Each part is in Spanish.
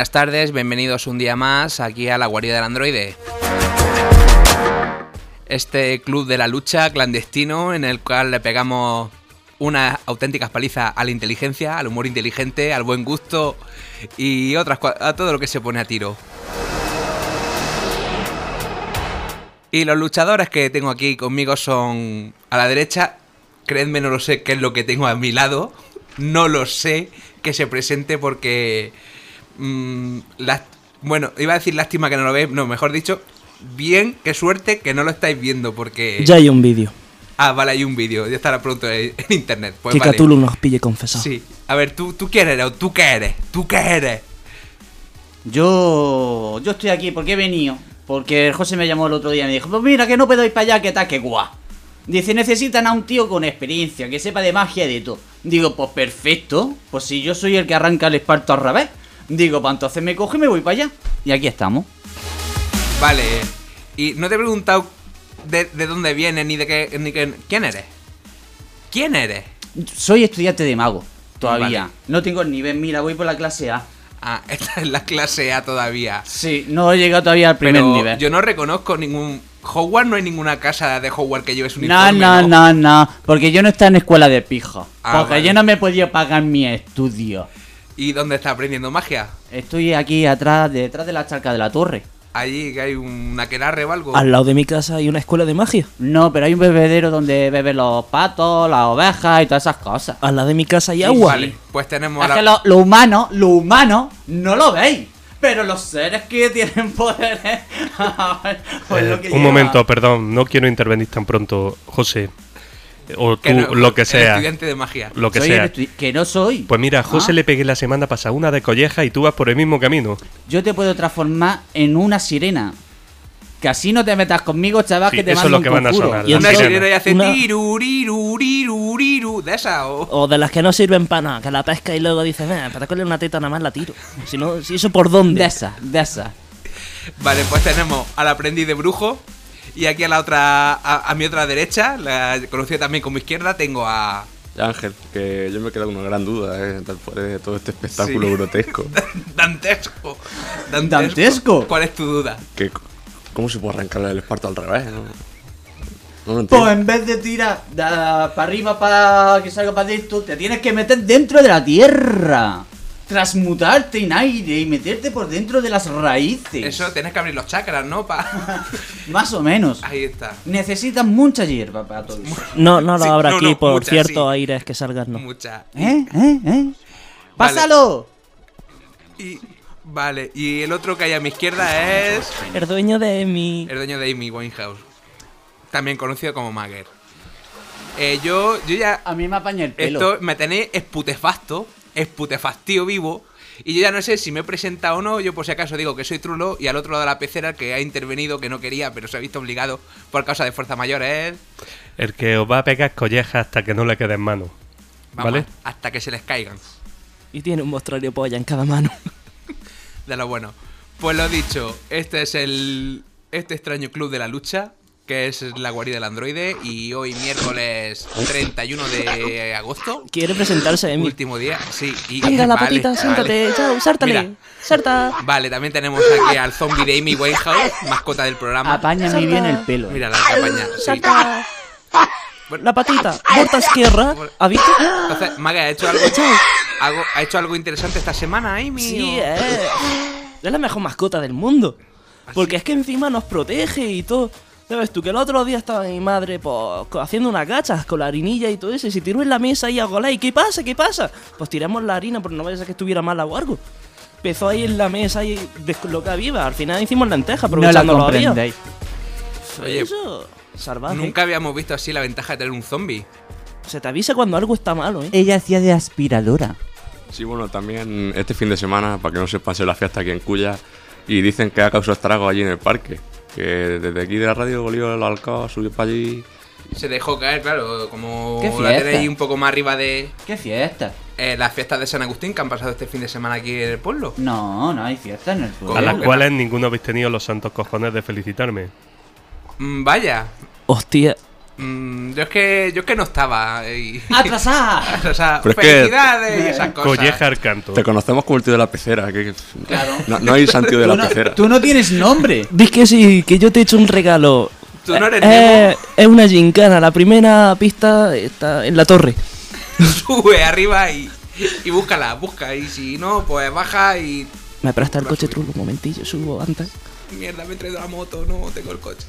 Buenas tardes, bienvenidos un día más aquí a la guarida del androide. Este club de la lucha clandestino en el cual le pegamos unas auténticas palizas a la inteligencia, al humor inteligente, al buen gusto y otras a todo lo que se pone a tiro. Y los luchadores que tengo aquí conmigo son a la derecha, creedme no lo sé qué es lo que tengo a mi lado, no lo sé que se presente porque Mm, las- bueno, iba a decir lástima que no lo veis, no, mejor dicho, bien, qué suerte que no lo estáis viendo porque... Ya hay un vídeo. Ah, vale, hay un vídeo, ya estará pronto en, en internet. Pues que vale. Cthulhu nos pille confesado. Sí, a ver, ¿tú, ¿tú quién eres o tú qué eres? ¿Tú qué eres? Yo, yo estoy aquí porque he venido. Porque José me llamó el otro día y me dijo, pues mira que no puedo ir para allá, que tal, que guau. Dice, necesitan a un tío con experiencia, que sepa de magia y de todo. Digo, pues perfecto, pues si yo soy el que arranca el esparto al revés. Digo, pues entonces me coge y me voy para allá. Y aquí estamos. Vale, y no te he preguntado de, de dónde vienes ni de qué... Ni qué ¿Quién eres? ¿Quién eres? Soy estudiante de mago, todavía. Vale. No tengo el nivel, mira, voy por la clase A. Ah, esta es la clase A todavía. Sí, no he llegado todavía al primer Pero nivel. yo no reconozco ningún... Hogwarts no hay ninguna casa de Hogwarts que lleves un No, uniforme, no, no, no, porque yo no estoy en escuela de pija. Ah, porque vale. yo no me he podido pagar mi estudio. ¿Y dónde estás aprendiendo magia? Estoy aquí atrás, detrás de la charca de la torre. Allí que hay una aquelarre o algo. Al lado de mi casa hay una escuela de magia. No, pero hay un bebedero donde beben los patos, las ovejas y todas esas cosas. Al lado de mi casa hay Sí, agua. Vale, pues tenemos Es a que la... lo, lo humano, lo humano, no lo veis. Pero los seres que tienen poderes. pues Eh, lo que un lleva. momento, perdón, no quiero intervenir tan pronto, José. O tú, que no- lo que sea. estudiante de magia. Lo que Soy sea. que no soy. Pues mira, a José Ah. le pegué la semana pasada una de colleja y tú vas por el mismo camino. Yo te puedo transformar en una sirena. Que así no te metas conmigo, chaval, Sí, que te eso mando es lo un que van a sonar, Y Una sirena y hace una- tiru, riru, riru, riru, de esa o... O de las que no sirven para nada, que la pesca y luego dices, "Eh, para cogerle una teta nada más la tiro. Si no, si eso por dónde. De esa, de esa. Vale, pues tenemos al aprendiz de brujo. Y aquí a la otra, a, a mi otra derecha, la conocida también como izquierda, tengo a... Ángel, que yo me he quedado con una gran duda ¿eh? después de todo este espectáculo Sí. grotesco. Dantesco. ¿Dantesco? ¿Cuál es tu duda? ¿Cómo se puede arrancarle el esparto al revés? No, no lo entiendo. Pues en vez de tirar para arriba para que salga para adentro, te tienes que meter dentro de la tierra. Transmutarte en aire y meterte por dentro de las raíces. Eso, tienes que abrir los chakras, ¿no? Pa... Más o menos. Ahí está. Necesitas mucha hierba para todo eso. No, no lo Sí, habrá no, aquí no, por ciertos sí. aires que salgan, no. Mucha. ¿Eh? ¿Eh? ¿Eh? ¡Pásalo! Y, vale, y el otro que hay a mi izquierda es El dueño de mi. el dueño de Amy Winehouse. También conocido como Magger. Eh, yo, yo ya... A mí me apaña el pelo. Esto me tenéis esputefacto, esputefactío vivo. Y yo ya no sé si me he presentado o no. Yo por si acaso digo que soy Trulo y al otro lado de la pecera que ha intervenido, que no quería, pero se ha visto obligado por causa de fuerza mayor es... El que os va a pegar colleja hasta que no le quede en mano. Vamos, ¿Vale? hasta que se les caigan. Y tiene un mostrario polla en cada mano. De lo bueno. Pues lo dicho, este es el. Este extraño club de la lucha, que es la guarida del androide. Y hoy, miércoles 31 de agosto, Quiere presentarse Emi. último día. Sí, y. Venga, la vale, patita, vale. siéntate. Chao, sártale. Mira, Sarta. Vale, también tenemos aquí al zombie de Amy Winehouse, mascota del programa. Apáñame bien el pelo. Mira la campaña. Sí. Sarta. Bueno, La patita. Borta izquierda. ¿Ha visto? Entonces, Maga, ¿ha hecho algo, algo- ¿ha hecho algo interesante esta semana, Amy? Sí, o- es. Es la mejor mascota del mundo. Porque es que encima nos protege y todo. ¿Sabes tú? Que el otro día estaba mi madre pues, haciendo unas gachas con la harinilla y todo eso. Y se tiró en la mesa y golar. ¿Y qué pasa? ¿Qué pasa? Pues tiramos la harina, pero no vaya a ser que estuviera mala o algo. Empezó ahí en la mesa y descolocada viva. Al final hicimos lenteja, No la aprovechando los días. comprendéis. Oye, Eso, salvaje. Nunca habíamos visto así la ventaja de tener un zombie. Se te avisa cuando algo está malo, ¿eh? Ella hacía de aspiradora. Sí, bueno, también este fin de semana, para que no se pase la fiesta aquí en Cuya, y dicen que ha causado estrago allí en el parque. Que desde aquí de la radio Golío el alcalde subió para allí. Se dejó caer, claro, como ¿Qué la tenéis un poco más arriba de ¿Qué fiesta? eh, las fiestas de San Agustín que han pasado este fin de semana aquí en el pueblo. No, no hay fiesta en el pueblo. A las cuales ninguno habéis tenido los santos cojones de felicitarme. Mm, vaya, Hostia. Mm, yo es que yo es que no estaba. y- ¡Atrasada! o sea, Pero es que- felicidades y esas cosas. Colleja al canto. Te conocemos como el tío de la pecera. Que, Claro. no, no hay santío de Tú la no, pecera. tú no tienes nombre. Dis que sí, que yo te he hecho un regalo. Tú no eres Eh, es una gincana. La primera pista está en la torre. Sube arriba y, y búscala, busca. Y si no, pues baja y. ¿Me presta el coche truco un momentillo? Subo antes. Mierda, me he traído la moto, no tengo el coche.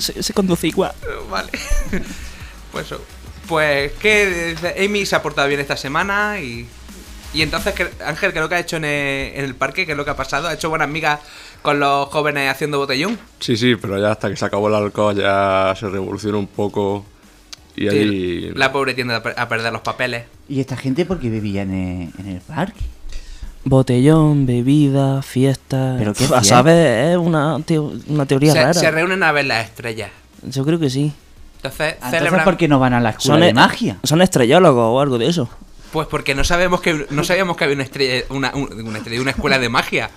Se, se conduce igual. Vale. Pues eso. Pues que Amy se ha portado bien esta semana y. Y entonces, ¿qué- Ángel, ¿qué es lo que ha hecho en el, parque? ¿Qué es lo que ha pasado? ¿Ha hecho buenas migas con los jóvenes haciendo botellón? Sí, sí, pero ya hasta que se acabó el alcohol ya se revolucionó un poco. Y Sí, ahí. la pobre tiende a per- a perder los papeles. ¿Y esta gente por qué en el, en el parque? Botellón, bebida, fiesta. ¿Pero qué A fiesta? saber, es una, teo- una teoría Se, rara. se reúnen a ver las estrellas. Yo creo que sí. Entonces, Entonces, celebran. ¿por qué no van a la escuela Son, de magia? son estrellólogos o algo de eso. Pues porque no sabemos que no sabíamos que había una estrella, una, un- una estrella, una escuela de magia.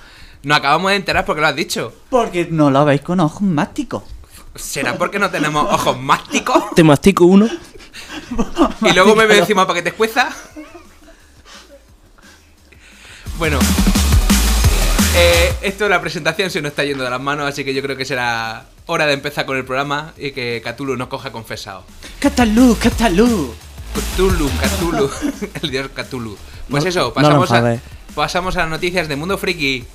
Nos acabamos de enterar porque lo has dicho. Porque no lo veis con ojos mácticos. ¿Será porque no tenemos ojos másticos? Te mastico uno. Y luego me ve encima para que te escueza. Bueno. eh, esto de la presentación se nos está yendo de las manos, así que yo creo que será hora de empezar con el programa y que Cthulhu nos coja confesado. ¡Catalú, Catalú! Cthulhu, Cthulhu, el dios Cthulhu. Pues No- eso, no pasamos, a, pasamos a las noticias de Mundo Friki.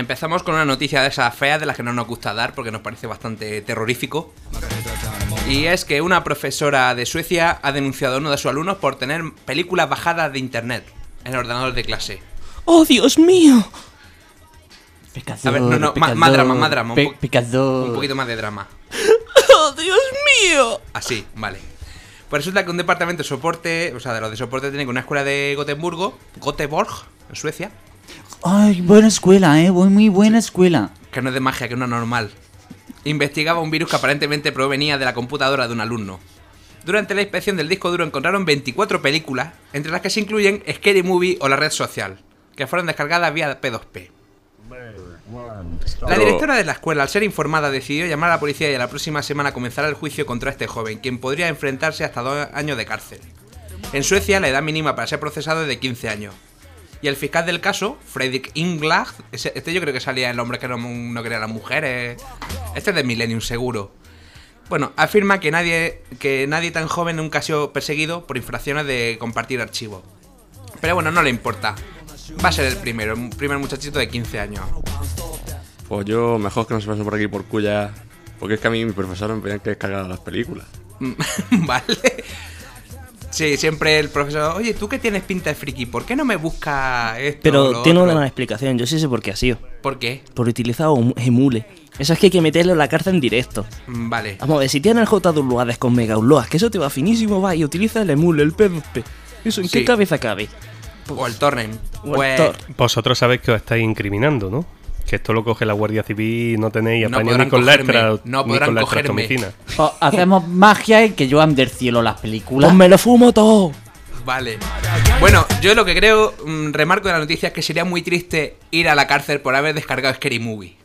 Empezamos con una noticia de esas feas de las que no nos gusta dar porque nos parece bastante terrorífico. Y es que una profesora de Suecia ha denunciado a uno de sus alumnos por tener películas bajadas de internet en el ordenador de clase. ¡Oh, Dios mío! Pecador, A ver, no, no, pecador, más drama, más drama, un pe- pecador. Un poquito más de drama. ¡Oh, Dios mío! Así, vale. Pues resulta que un departamento de soporte, o sea, de los de soporte tiene que una escuela de Gotemburgo, Göteborg, en Suecia, Ay, buena escuela, eh. Muy, muy buena escuela. que no es de magia, que es una normal, investigaba un virus que aparentemente provenía de la computadora de un alumno. Durante la inspección del disco duro encontraron 24 películas, entre las que se incluyen Scary Movie o la red social, que fueron descargadas vía P2P. La directora de la escuela, al ser informada, decidió llamar a la policía y a la próxima semana comenzará el juicio contra este joven, quien podría enfrentarse hasta dos años de cárcel. En Suecia, la edad mínima para ser procesado es de 15 años. Y el fiscal del caso, Fredrik Inglag, este yo creo que salía el hombre que no, no quería a las mujeres. Este es de Millennium, seguro. Bueno, afirma que nadie, que nadie tan joven nunca ha sido perseguido por infracciones de compartir archivos. Pero bueno, no le importa. Va a ser el primero, un primer muchachito de 15 años. Pues yo, mejor que no se pasen por aquí por Cuya. Porque es que a mí mi profesor me pedían que descargara las películas. vale. Sí, siempre el profesor, oye, tú que tienes pinta de friki, ¿por qué no me busca esto? Pero lo tiene otro?". una explicación. Yo sí sé por qué ha sido. ¿Por qué? Por utilizar un emule. Eso es que hay que meterlo en la cárcel en directo. Mm, Vale. Vamos a ver, si tienes el J de Ulloades con Mega Ulloas, que eso te va finísimo, va, y utiliza el emule, el P2P. ¿Eso en Sí. qué cabeza cabe? O el torrent. O el Pues Tor. Vosotros sabéis que os estáis incriminando, ¿no? Que esto lo coge la Guardia Civil y no tenéis No ni con la extra, no ni con la. O hacemos magia y que lluevan del cielo las películas. Pues me lo fumo todo. Vale. Bueno, yo lo que creo, mm, remarco de la noticia, es que sería muy triste ir a la cárcel por haber descargado Scary Movie.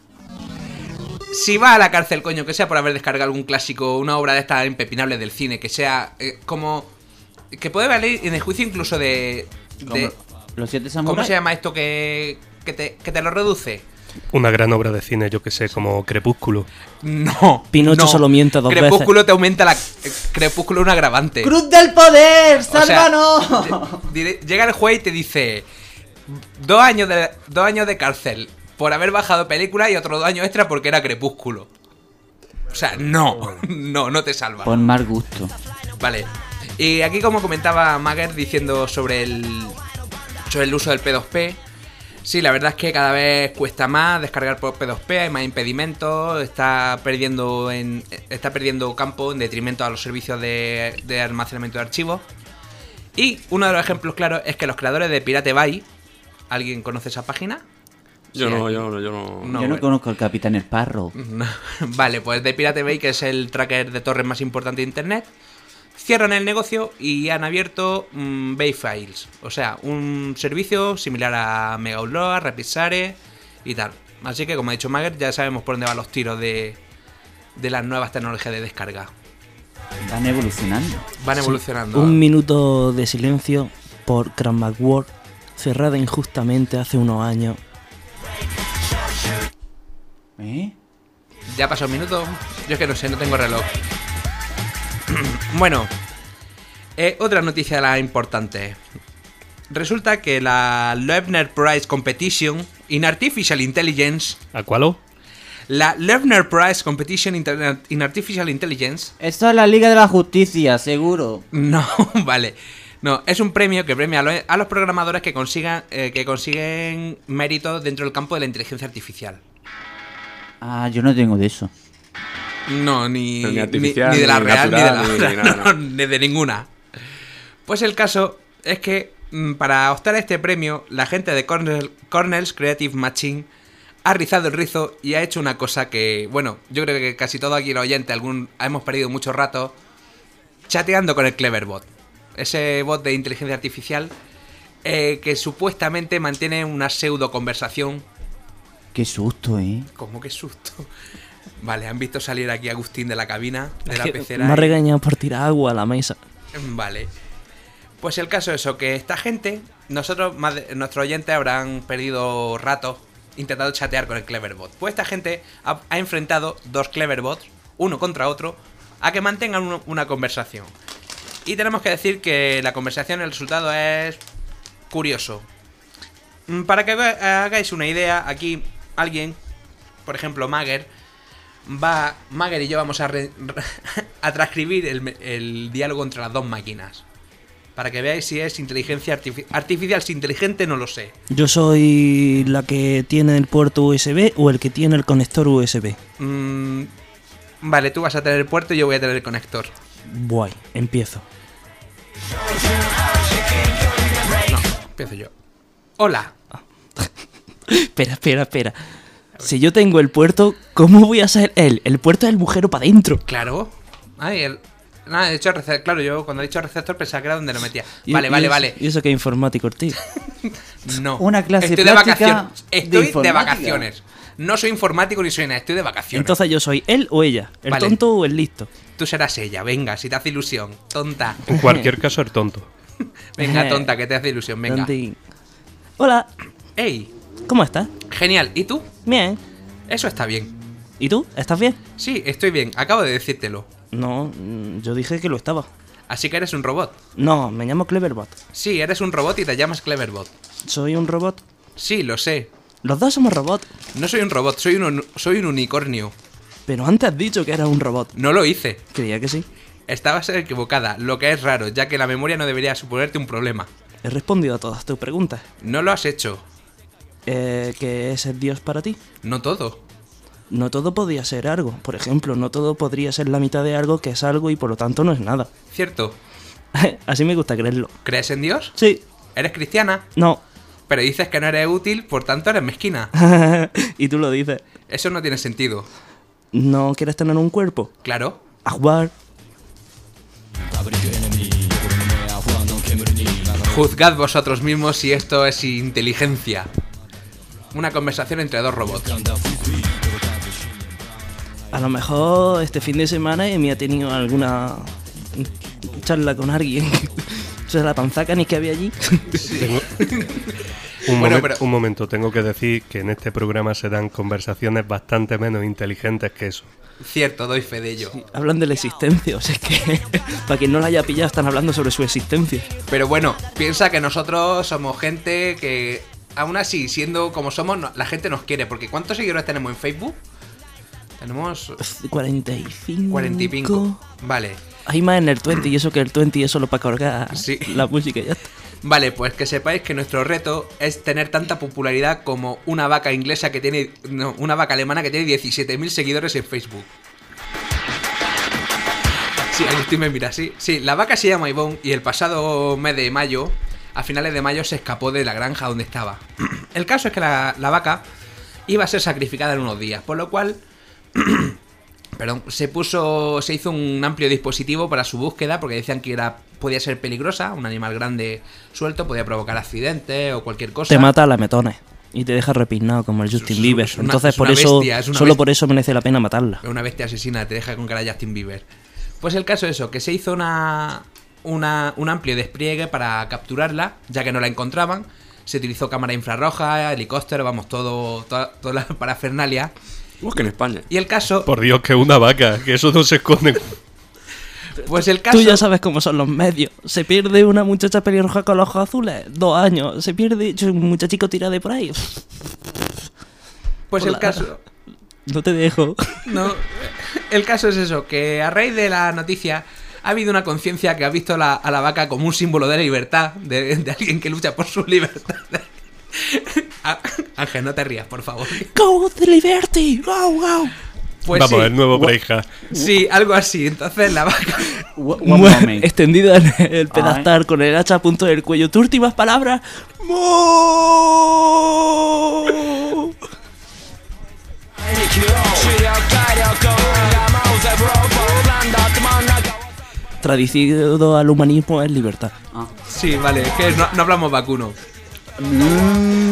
si va a la cárcel, coño, que sea por haber descargado algún clásico, una obra de esta impepinable del cine, que sea eh, como. que puede valer en el juicio incluso de. de- Los siete ¿Cómo samuráis. se llama esto que, que, te, que te lo reduce? Una gran obra de cine, yo que sé, como Crepúsculo. No. Pinocho no. solo miente dos Crepúsculo te aumenta la. eh, Crepúsculo un agravante. ¡Cruz del poder! O sea, ¡Sálvanos! lle- Llega el juez y te dice. Dos años de, dos años de cárcel por haber bajado película y otros dos años extra porque era Crepúsculo. O sea, no. No, no te salva. Por mal gusto. Vale. Y aquí como comentaba Mager diciendo sobre el sobre el uso del P2P. Sí, la verdad es que cada vez cuesta más descargar por P2P, hay más impedimentos, está perdiendo en está perdiendo campo en detrimento a los servicios de, de almacenamiento de archivos. Y uno de los ejemplos claros es que los creadores de Pirate Bay, ¿alguien conoce esa página? Yo Sí, no, yo no, yo no. No, Yo no bueno. conozco al Capitán Sparrow. No. Vale, pues de Pirate Bay, que es el tracker de torres más importante de internet, cierran el negocio y han abierto mm, Bay Files. O sea, un servicio similar a Mega Upload, Rapidshare y tal. Así que, como ha dicho Mager, ya sabemos por dónde van los tiros de, de las nuevas tecnologías de descarga. Van evolucionando. Van evolucionando. Un minuto de silencio por Cran McWord, cerrada injustamente hace unos años. ¿Eh? ¿Ya pasó un minuto? Yo es que no sé, no tengo reloj. bueno, eh, otra noticia de las importantes. Resulta que la Loebner Prize Competition in Artificial Intelligence, ¿A cuál? la Loebner Prize Competition in Artificial Intelligence, Esto es la Liga de la Justicia, seguro. no, vale, no, es un premio que premia a los programadores que consigan eh, que consiguen méritos dentro del campo de la inteligencia artificial. Ah, yo no tengo de eso. No, ni, ni ni- artificial, ni de la ni real, ni de la ni no, nada, no, ni de ninguna. Pues el caso es que mm, para optar a este premio, la gente de Cornell, Cornell's Creative Machine ha rizado el rizo y ha hecho una cosa que, bueno, yo creo que casi todo aquí el oyente, algún, hemos perdido mucho rato chateando con el Cleverbot. Ese bot de inteligencia artificial eh, que supuestamente mantiene una pseudo conversación Qué susto, ¿eh? como que susto. Vale, han visto salir aquí a Agustín de la cabina, de la pecera. me ha regañado por tirar agua a la mesa. Vale. Pues el caso es eso, que esta gente, nosotros, más de- nuestros oyentes habrán perdido rato intentando chatear con el Cleverbot. Pues esta gente ha, ha enfrentado dos Cleverbots, uno contra otro, a que mantengan una conversación. Y tenemos que decir que la conversación, el resultado es curioso. Mm, Para que hagáis una idea, aquí alguien, por ejemplo Mager, va. Mager y yo vamos a, re- a transcribir el, el diálogo entre las dos máquinas. Para que veáis si es inteligencia artifi- artificial, si inteligente no lo sé. Yo soy la que tiene el puerto USB o el que tiene el conector USB. Mm, vale, tú vas a tener el puerto y yo voy a tener el conector. Guay, empiezo. Empiezo yo. Hola. Espera, espera, espera. Si yo tengo el puerto, ¿cómo voy a ser él? El puerto es el agujero para adentro. Claro. Ay, el. Nada, he dicho receptor. Claro, yo cuando he dicho receptor pensaba que era donde lo metía. Y- Vale, y vale, vale. Y eso que es informático, tío. No. Una clase Estoy de vacaciones. de Estoy de, vacaciones. No soy informático ni soy nada, estoy de vacaciones. Entonces yo soy él o ella. El Vale. tonto o el listo. Tú serás ella, venga, si te hace ilusión. Tonta. En cualquier caso, el tonto. Venga, tonta, que te hace ilusión, venga. Tontín. Hola, Ey, ¿cómo estás? genial. ¿Y tú? Bien. Eso está bien. ¿Y tú? ¿Estás bien? Sí, estoy bien. Acabo de decírtelo. No, mm, yo dije que lo estaba. Así que eres un robot. No, me llamo Cleverbot. Sí, eres un robot y te llamas Cleverbot. Soy un robot. Sí, lo sé. Los dos somos robots. No soy un robot, soy un, soy un unicornio. Pero antes has dicho que era un robot. No lo hice. Creía que sí. Estabas equivocada, lo que es raro, ya que la memoria no debería suponerte un problema. He respondido a todas tus preguntas. No lo has hecho. Eh, ¿Qué es Dios para ti? No todo. No todo podría ser algo. Por ejemplo, no todo podría ser la mitad de algo que es algo y por lo tanto no es nada. Cierto. Así me gusta creerlo. ¿Crees en Dios? Sí. ¿Eres cristiana? No. Pero dices que no eres útil, por tanto eres mezquina. y tú lo dices. Eso no tiene sentido. ¿No quieres tener un cuerpo? Claro. A jugar. Juzgad vosotros mismos si esto es inteligencia. Una conversación entre dos robots. A lo mejor este fin de semana Emi ha tenido alguna charla con alguien. O sea, la panzaca ni que había allí. Tengo- un, Bueno, momen- pero- un momento, tengo que decir que en este programa se dan conversaciones bastante menos inteligentes que eso. Cierto, doy fe de ello. Hablan de la existencia. O sea, es que para quien no la haya pillado, están hablando sobre su existencia. Pero bueno, piensa que nosotros somos gente que, aún así, siendo como somos, no- la gente nos quiere. Porque ¿cuántos seguidores tenemos en Facebook? Tenemos 45. 40 y pico. Vale. Hay más en el 20 y eso que el 20 es solo para colgar Sí. la música y ya está. Vale, pues que sepáis que nuestro reto es tener tanta popularidad como una vaca inglesa que tiene. No, una vaca alemana que tiene 17.000 seguidores en Facebook. Sí, Agustín me mira, sí. Sí, la vaca se llama Ivonne y el pasado mes de mayo, a finales de mayo, se escapó de la granja donde estaba. El caso es que la, la vaca iba a ser sacrificada en unos días, por lo cual Perdón, se puso, se hizo un amplio dispositivo para su búsqueda porque decían que era, podía ser peligrosa, un animal grande suelto, podía provocar accidentes o cualquier cosa. Te mata a la metones y te deja repignado como el Justin Es- Bieber. una- Entonces es por eso, bestia, es una solo bestia. por eso merece la pena matarla. Una bestia asesina, te deja con cara de Justin Bieber. Pues el caso es eso, que se hizo una, una- un amplio despliegue para capturarla, ya que no la encontraban. Se utilizó cámara infrarroja, helicóptero, vamos, todo, toda, toda la parafernalia. Que en España. Y el caso, Por Dios, que una vaca, que eso no se esconde. pues el caso... Tú ya sabes cómo son los medios. Se pierde una muchacha pelirroja con los ojos azules, dos años. Se pierde un muchachico tirado de por ahí. Pues por el la- caso... No te dejo. No, el caso es eso, que a raíz de la noticia ha habido una conciencia que ha visto la- a la vaca como un símbolo de la libertad, de, de alguien que lucha por su libertad. Ah, Ángel, no te rías, por favor. Go the liberty, go, go. Pues Vamos, sí, el nuevo Breija. sí, algo así. Entonces la vaca... One Mu- moment. Extendida en el pedestal con el hacha a punto del cuello. Tus últimas palabras. ¡Mo! Traducido al humanismo es libertad. Ah. Sí, vale, es que no, no hablamos vacuno.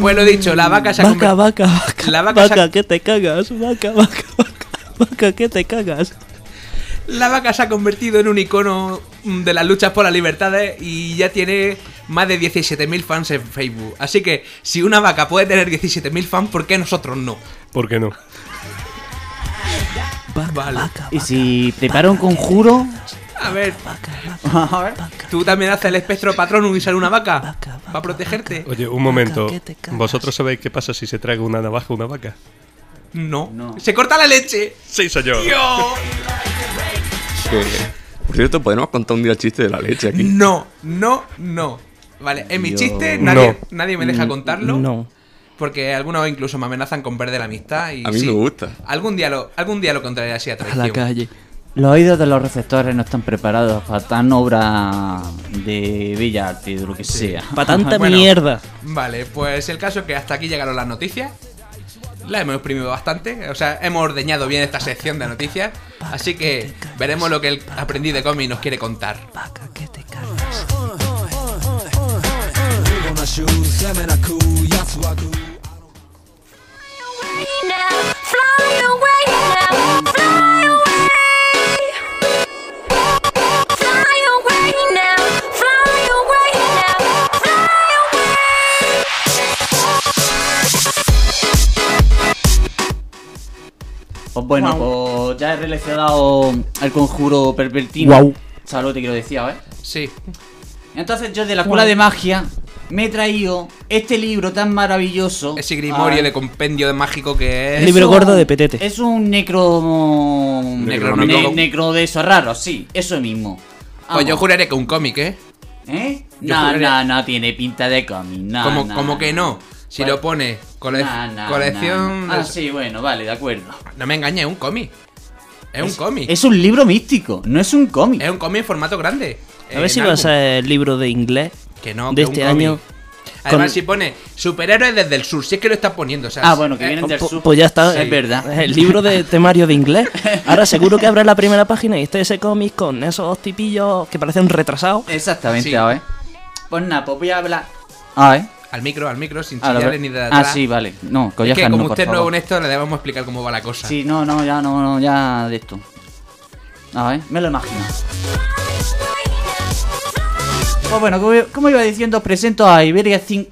Pues lo dicho, la vaca se ha Vaca, vaca, vaca. La vaca vaca, ha- que te cagas. Vaca, vaca, vaca. Vaca, que te cagas. La vaca se ha convertido en un icono mm, de las luchas por las libertades y ya tiene más de 17.000 fans en Facebook. Así que si una vaca puede tener 17.000 fans, ¿por qué nosotros no? ¿Por qué no? Vaca, Vale. vaca, Y si preparo un conjuro. A ver, vaca, vaca, A ver. vaca. ¿tú también haces el espectro patronum y sale una vaca? ¿Para protegerte? Oye, un momento. ¿Vosotros sabéis qué pasa si se traga una navaja a una vaca? No. No. ¡Se corta la leche! Sí, señor. ¡Dios! Por cierto, podemos contar un día el chiste de la leche aquí. No, no, no. Vale, en mi chiste nadie, No. nadie me deja contarlo. No. Porque algunos incluso me amenazan con perder la amistad. Y A mí sí, me gusta. Algún día lo, algún día lo contaré así a A traición. la calle. Los oídos de los receptores no están preparados para tan obra de arte, de lo que sea. Pa' tanta Bueno. mierda. Vale, pues el caso es que hasta aquí llegaron las noticias. La hemos exprimido bastante, o sea, hemos ordeñado bien esta sección de noticias. Así que veremos lo que el aprendiz de cómic nos quiere contar. Vaca, que te cagas. Pues bueno, pues ya he realizado el conjuro pervertido. Guau. ¿Sabes lo que te quiero decir, eh? Sí, Entonces yo de la escuela de magia me he traído este libro tan maravilloso. ese grimorio Ah, de compendio de mágico que es. El libro gordo de petete. Es un necro... Necronómico. Ne- necro de esos raros, sí, eso mismo. Pues yo juraré que un cómic, ¿eh? ¿Eh? No, juraría- no, no tiene pinta de cómic, no, como que no. Si lo pone cole- colección. Ah, sí, bueno, vale, de acuerdo. No me engañes, es un cómic. Es, un cómic. Es un libro místico, no es un cómic. Es un cómic en formato grande. A ver En si va a ser el libro de inglés Que no, de que este año. Además, con- si pone superhéroes desde el sur, si es que lo está poniendo. O sea, Ah, bueno, que eh, vienen del sur. Pues ya está. Es verdad. El libro de temario de inglés. Ahora seguro que abre la primera página y está ese cómic con esos tipillos que parecen retrasados. Exactamente, Sí. a ver. Pues nada, pues voy a hablar. A ver. Al micro, al micro, sin Ah, chillarle ve- ni de ah, atrás. sí, vale. No, Es collejas que como no, usted es nuevo en esto, le debemos explicar cómo va la cosa. Sí, no, no, ya no, no, ya de esto. A ver, me lo imagino. Pues bueno, como, como iba diciendo, presento a Iberia Think.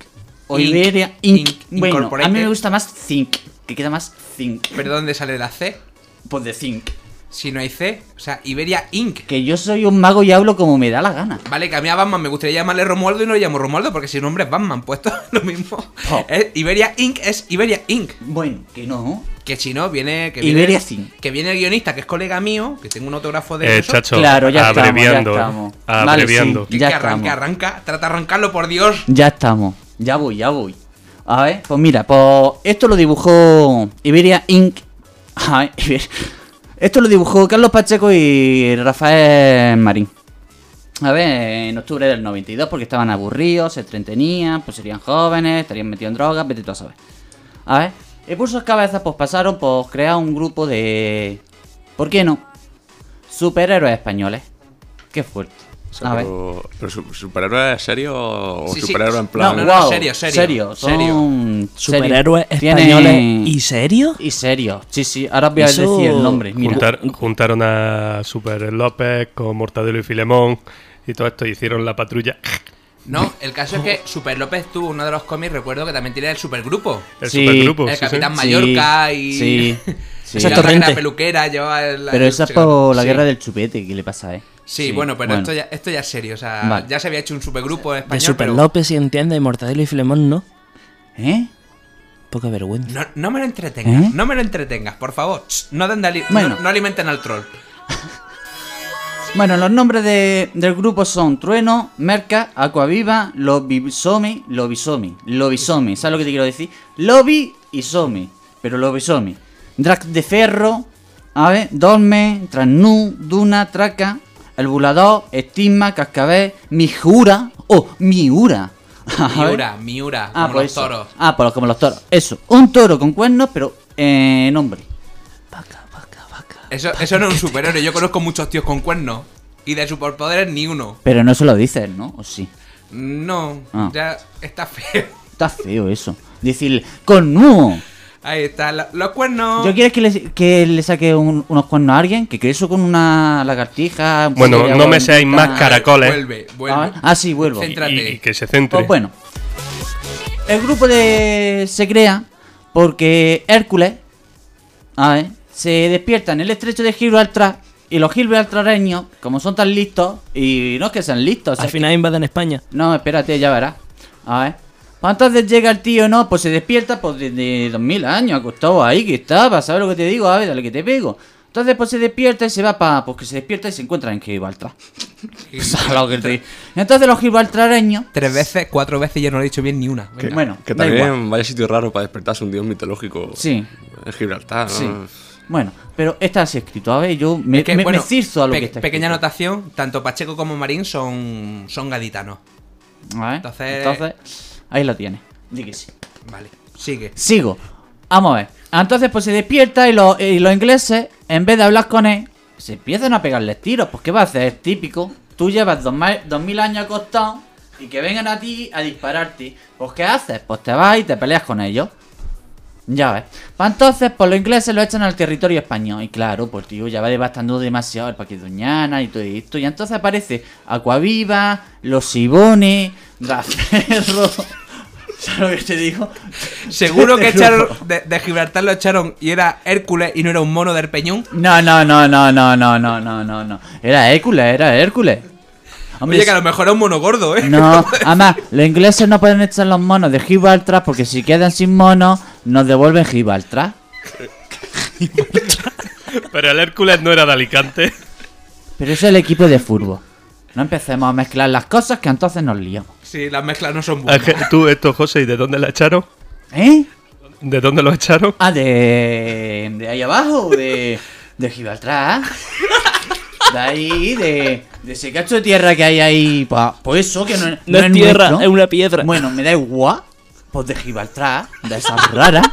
O Inc. Iberia Inc. Inc. Bueno, a mí me gusta más Think, que queda más Think. ¿Pero dónde sale la C? Pues de Think. Si no hay C, o sea, Iberia Inc. Que yo soy un mago y hablo como me da la gana. Vale, que a mí a Batman me gustaría llamarle Romualdo y no le llamo Romualdo porque si su nombre es Batman, pues esto es lo mismo. Oh. Es Iberia Inc. es Iberia Inc. Bueno, que no. Que si no, viene. Que Iberia viene, Inc. Que viene el guionista, que es colega mío, que tengo un autógrafo de Eh, eso. chacho, Claro, ya estamos, abreviando. ya ¿eh? estamos. Vale, Abreviando. Que, Ya que arranca, estamos. arranca, trata de arrancarlo, por Dios. Ya estamos. Ya voy, ya voy. A ver, pues mira, pues esto lo dibujó Iberia Inc. A ver, Iber- Esto lo dibujó Carlos Pacheco y Rafael Marín. A ver, en octubre del 92, porque estaban aburridos, se entretenían, pues serían jóvenes, estarían metidos en drogas, vete tú a saber. A ver, sus cabezas pues pasaron por crear un grupo de... ¿Por qué no? Superhéroes españoles. Qué fuerte. O sea, A ver. pero, pero su- ¿Superhéroe serio o Sí, sí. superhéroe en No, plan? no, guau, serio, serio, Son Superhéroes. Tienen- españoles y serios. Y serio. Sí, sí. Ahora os voy a Eso- decir el nombre. Mira. Juntar- juntaron a Super López con Mortadelo y Filemón y todo esto hicieron la patrulla. No, el caso es que Super López tuvo uno de los cómics, recuerdo que también tenía el supergrupo. El Sí. supergrupo. el sí. Capitán Sí, Mallorca y. sí, sí. y Esa la es otra que era Torrente. peluquera, llevaba el. Pero esa es por la sí. guerra del chupete. ¿Qué le pasa, eh? Sí, bueno, pero Esto, ya, esto ya es serio. O sea, Vale. ya se había hecho un supergrupo español. De Super pero López, si entiende, y Mortadelo y Filemón, ¿no? ¿Eh? Poca vergüenza. No, no me lo entretengas, ¿Eh? no me lo entretengas, por favor. No, den de ali- Bueno. no, no alimenten al troll. Bueno, los nombres de- del grupo son Trueno, Merca, Aquaviva, Lobisomi, Lobisomi, Lobisomi. ¿Sabes lo que te quiero decir? Lobi y Somi. Pero Lobisomi. Drag de Ferro, a ver, Dolme, Transnú, Duna, Traca, El Bulador, Estigma, Cascabel, Mijura, oh, Miura. Miura, Miura, Ah, como los eso. toros. Ah, pues como los toros. Eso, un toro con cuernos, pero en hombre. Vaca, vaca, vaca. Eso, eso no es un superhéroe. Yo conozco muchos tíos con cuernos. Y de superpoderes ni uno. Pero no se lo dices, ¿no? ¿O sí? No, Ah. ya está feo. Está feo eso. Decir, con nu. Ahí está, lo- los cuernos. ¿Yo quieres que le, que le saque un- unos cuernos a alguien? Que cree eso con una lagartija. un Bueno, no me seáis más caracoles. Vuelve, vuelve. Ah, ah, sí, vuelvo. Céntrate. Y, y que se centre. Pues bueno. El grupo de se crea porque Hércules a ver, se despierta en el estrecho de Gibraltar y los gibraltareños, como son tan listos, y no es que sean listos, Al final invaden España. No, espérate, ya verás. A ver. Pues entonces llega el tío, ¿no? Pues se despierta pues desde 2000 años, acostado ahí que estaba, ¿sabes lo que te digo? A ver, dale que te pego. Entonces pues se despierta y se va para... Pues que se despierta y se encuentra en Gibraltar. ¿Sabes lo que te digo? Entonces los gibraltareños... Tres veces, cuatro veces y yo no lo he dicho bien ni una. Que. Bueno, que también vaya sitio raro para despertarse un dios mitológico. Sí. En Gibraltar, ¿no? Sí. Bueno, pero está así escrito. A ver, yo me, Es que, me- bueno, me cirzo a lo pe- que está Pequeña escrito. anotación, tanto Pacheco como Marín son, son gaditanos. A ver, Entonces- entonces... Ahí lo tienes. Di que sí. Vale, sigue. Sigo. Vamos a ver. Entonces, pues se despierta y los, y los ingleses, en vez de hablar con él, se empiezan a pegarles tiros. Pues, ¿qué va a hacer? Es típico. Tú llevas dos, mil años acostado y que vengan a ti a dispararte. Pues, ¿qué haces? Pues te vas y te peleas con ellos. Ya ves. Pues entonces, pues los ingleses lo echan al territorio español. Y claro, pues tío, ya va devastando demasiado el Parque Doñana y todo esto. Y entonces aparece Aquaviva, los Sibones, Draferro. ¿Sabes lo que te digo? Seguro que echaron de, de Gibraltar lo echaron y era Hércules y no era un mono del peñón. No, no, no, no, no, no, no, no, no, no. Era Hércules, era Hércules. Hombre, Oye, que a lo mejor era un mono gordo, ¿eh? No, además, los ingleses no pueden echar los monos de Gibraltar porque si quedan sin monos, nos devuelven Gibraltar. Pero el Hércules no era de Alicante. Pero es el equipo de fútbol. No empecemos a mezclar las cosas que entonces nos liamos. Sí, las mezclas no son buenas. Ángel, Tú, esto, José, ¿y de dónde la echaron? ¿Eh? ¿De dónde lo echaron? Ah, de. de ahí abajo, de. de Gibraltar. De ahí, de. de ese cacho de tierra que hay ahí. Pues, pues eso, que no, No es tierra, nuestro. es una piedra. Bueno, me da igual. Pues de Gibraltar, de esas raras.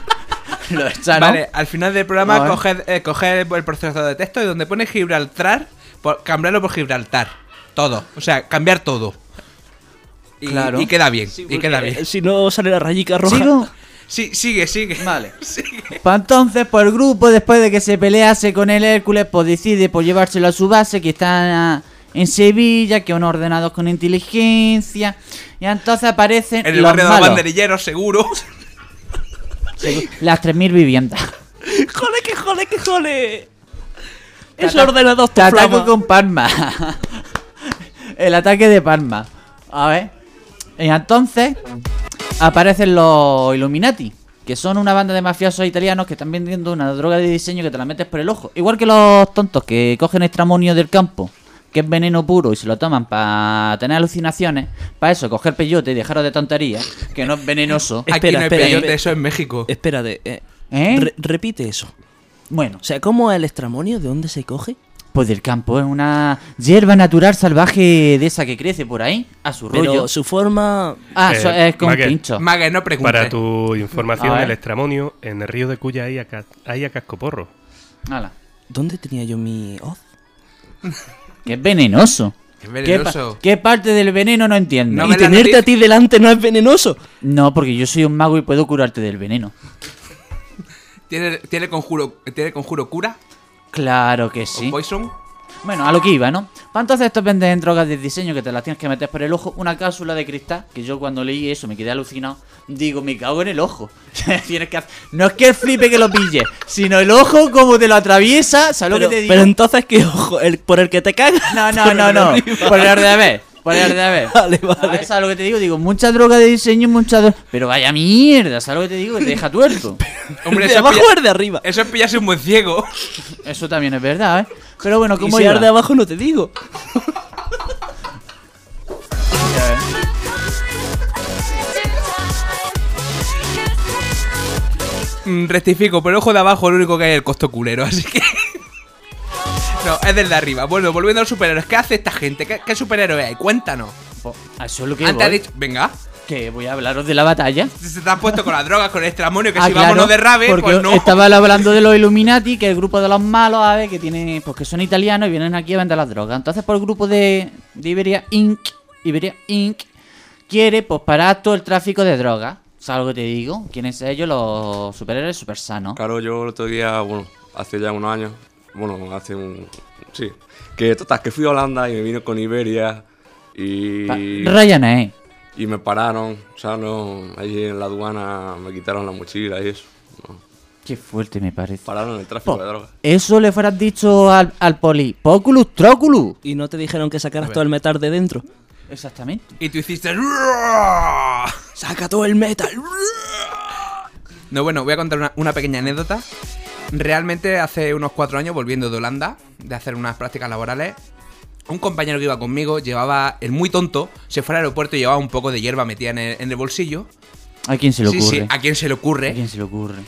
Lo echaron. Vale, al final del programa coged, eh, coged el procesador de texto y donde pone Gibraltar, por, cambiarlo por Gibraltar. Todo. O sea, cambiar todo. Y, Claro. y queda bien, Sí, y queda bien. eh, Si no sale la rayica roja. ¿Sigo? Sí, sigue, sigue. Vale. Pues entonces, pues el grupo, después de que se pelease con el Hércules, pues decide por llevárselo a su base, que está en Sevilla, que es un ordenador con inteligencia. Y entonces aparecen En el los barrio de los banderilleros, seguro. Segu- Las 3.000 viviendas. ¡Jole, que jole, que jole! Ata- ordenador Te ataco con Palma. el ataque de Palma. A ver. Y entonces aparecen los Illuminati. Que son una banda de mafiosos italianos que están vendiendo una droga de diseño que te la metes por el ojo. Igual que los tontos que cogen extramonio del campo, que es veneno puro, y se lo toman para tener alucinaciones. Para eso, coger peyote y dejaros de tonterías, que no es venenoso. Espera, Aquí no hay espera, peyote, espera. eso en México. Espérate, eh, ¿Eh? re- repite eso. Bueno, O sea, ¿cómo es el estramonio? ¿De dónde se coge? Pues del campo es una hierba natural salvaje de esa que crece por ahí, a su rollo. Pero su forma... Ah, Eh, es con Mague. pincho. Mague, no preguntes. Para tu información, el extramonio, en el río de Cuya hay a, ca- hay a cascoporro. Hala, ¿Dónde tenía yo mi hoz? que es venenoso. Es ¿Qué, venenoso. pa- qué parte del veneno no entiendo? No y tenerte a ti delante no es venenoso. No, porque yo soy un mago y puedo curarte del veneno. ¿Tiene, tiene, conjuro, ¿Tiene conjuro cura? Claro que ¿O sí. poison? Bueno, a lo que iba, ¿no? Pues entonces estos venden drogas de diseño que te las tienes que meter por el ojo. Una cápsula de cristal, que yo cuando leí eso me quedé alucinado. Digo, me cago en el ojo. tienes que hacer- No es que el flipe que lo pille, sino el ojo como te lo atraviesa. ¿Sabes Pero, lo que te digo? pero entonces, ¿qué ojo? ¿El, ¿Por el que te cagas? No, no, no, de no. Por el revés. Por el revés. Vale, vale. ¿Sabes lo que te digo? Digo, mucha droga de diseño, mucha droga. Pero vaya mierda, ¿sabes lo que te digo? Que te deja tuerto. Hombre, ¿De eso, abajo es pilla- el de arriba? eso es pillarse un buen ciego. Eso también es verdad, ¿eh? Pero bueno, como si es de abajo no te digo. Mm, rectifico, el ojo de abajo lo único que hay es el costo culero, así que... no, es del de arriba. Bueno, volviendo a los superhéroes, ¿qué hace esta gente? ¿Qué, qué superhéroe hay? Cuéntanos. A Eso es lo que Antes ha voy. dicho... Venga, Que voy a hablaros de la batalla. se te has puesto con las drogas, con el extramonio, que Ah, si claro, vámonos de rave, porque pues no. estaba hablando de los Illuminati, que es el grupo de los malos, a ver, que tiene, pues que son italianos y vienen aquí a vender las drogas. Entonces, por el grupo de, de Iberia Inc., Iberia Inc., quiere pues parar todo el tráfico de drogas. ¿Sabes lo que te digo? Quieren ser ellos los superhéroes super sanos. Claro, yo el otro día, bueno, hace ya unos años, bueno, hace un... Sí, que total, que fui a Holanda y me vino con Iberia y... Ryanair. Y me pararon, o sea, no, ahí en la aduana me quitaron la mochila y eso. no. Qué fuerte me parece. Pararon el tráfico Po, de drogas. eso le fueras dicho al, al poli. Poculus Troculus. Y no te dijeron que sacaras todo el metal de dentro. Exactamente. Y tú hiciste... ¡Saca todo el metal! No, bueno, voy a contar una, una pequeña anécdota. Realmente hace unos cuatro años, volviendo de Holanda, de hacer unas prácticas laborales, un compañero que iba conmigo llevaba, el muy tonto, se fue al aeropuerto y llevaba un poco de hierba metida en el, en el bolsillo. ¿A quién se le ocurre? sí, a quién se le ocurre. ¿A quién se le ocurre?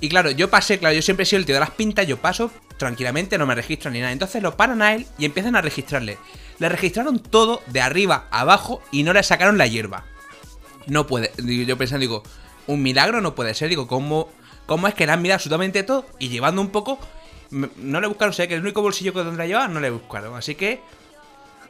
Y claro, yo pasé, claro, yo siempre he sido el tío de las pintas, yo paso tranquilamente, no me registro ni nada. Entonces lo paran a él y empiezan a registrarle. Le registraron todo de arriba a abajo y no le sacaron la hierba. No puede. Yo pensando, digo, un milagro no puede ser. Digo, ¿cómo, cómo es que le han mirado absolutamente todo y llevando un poco. No le buscaron, sé que el único bolsillo que donde la llevaba no le buscaron. Así que.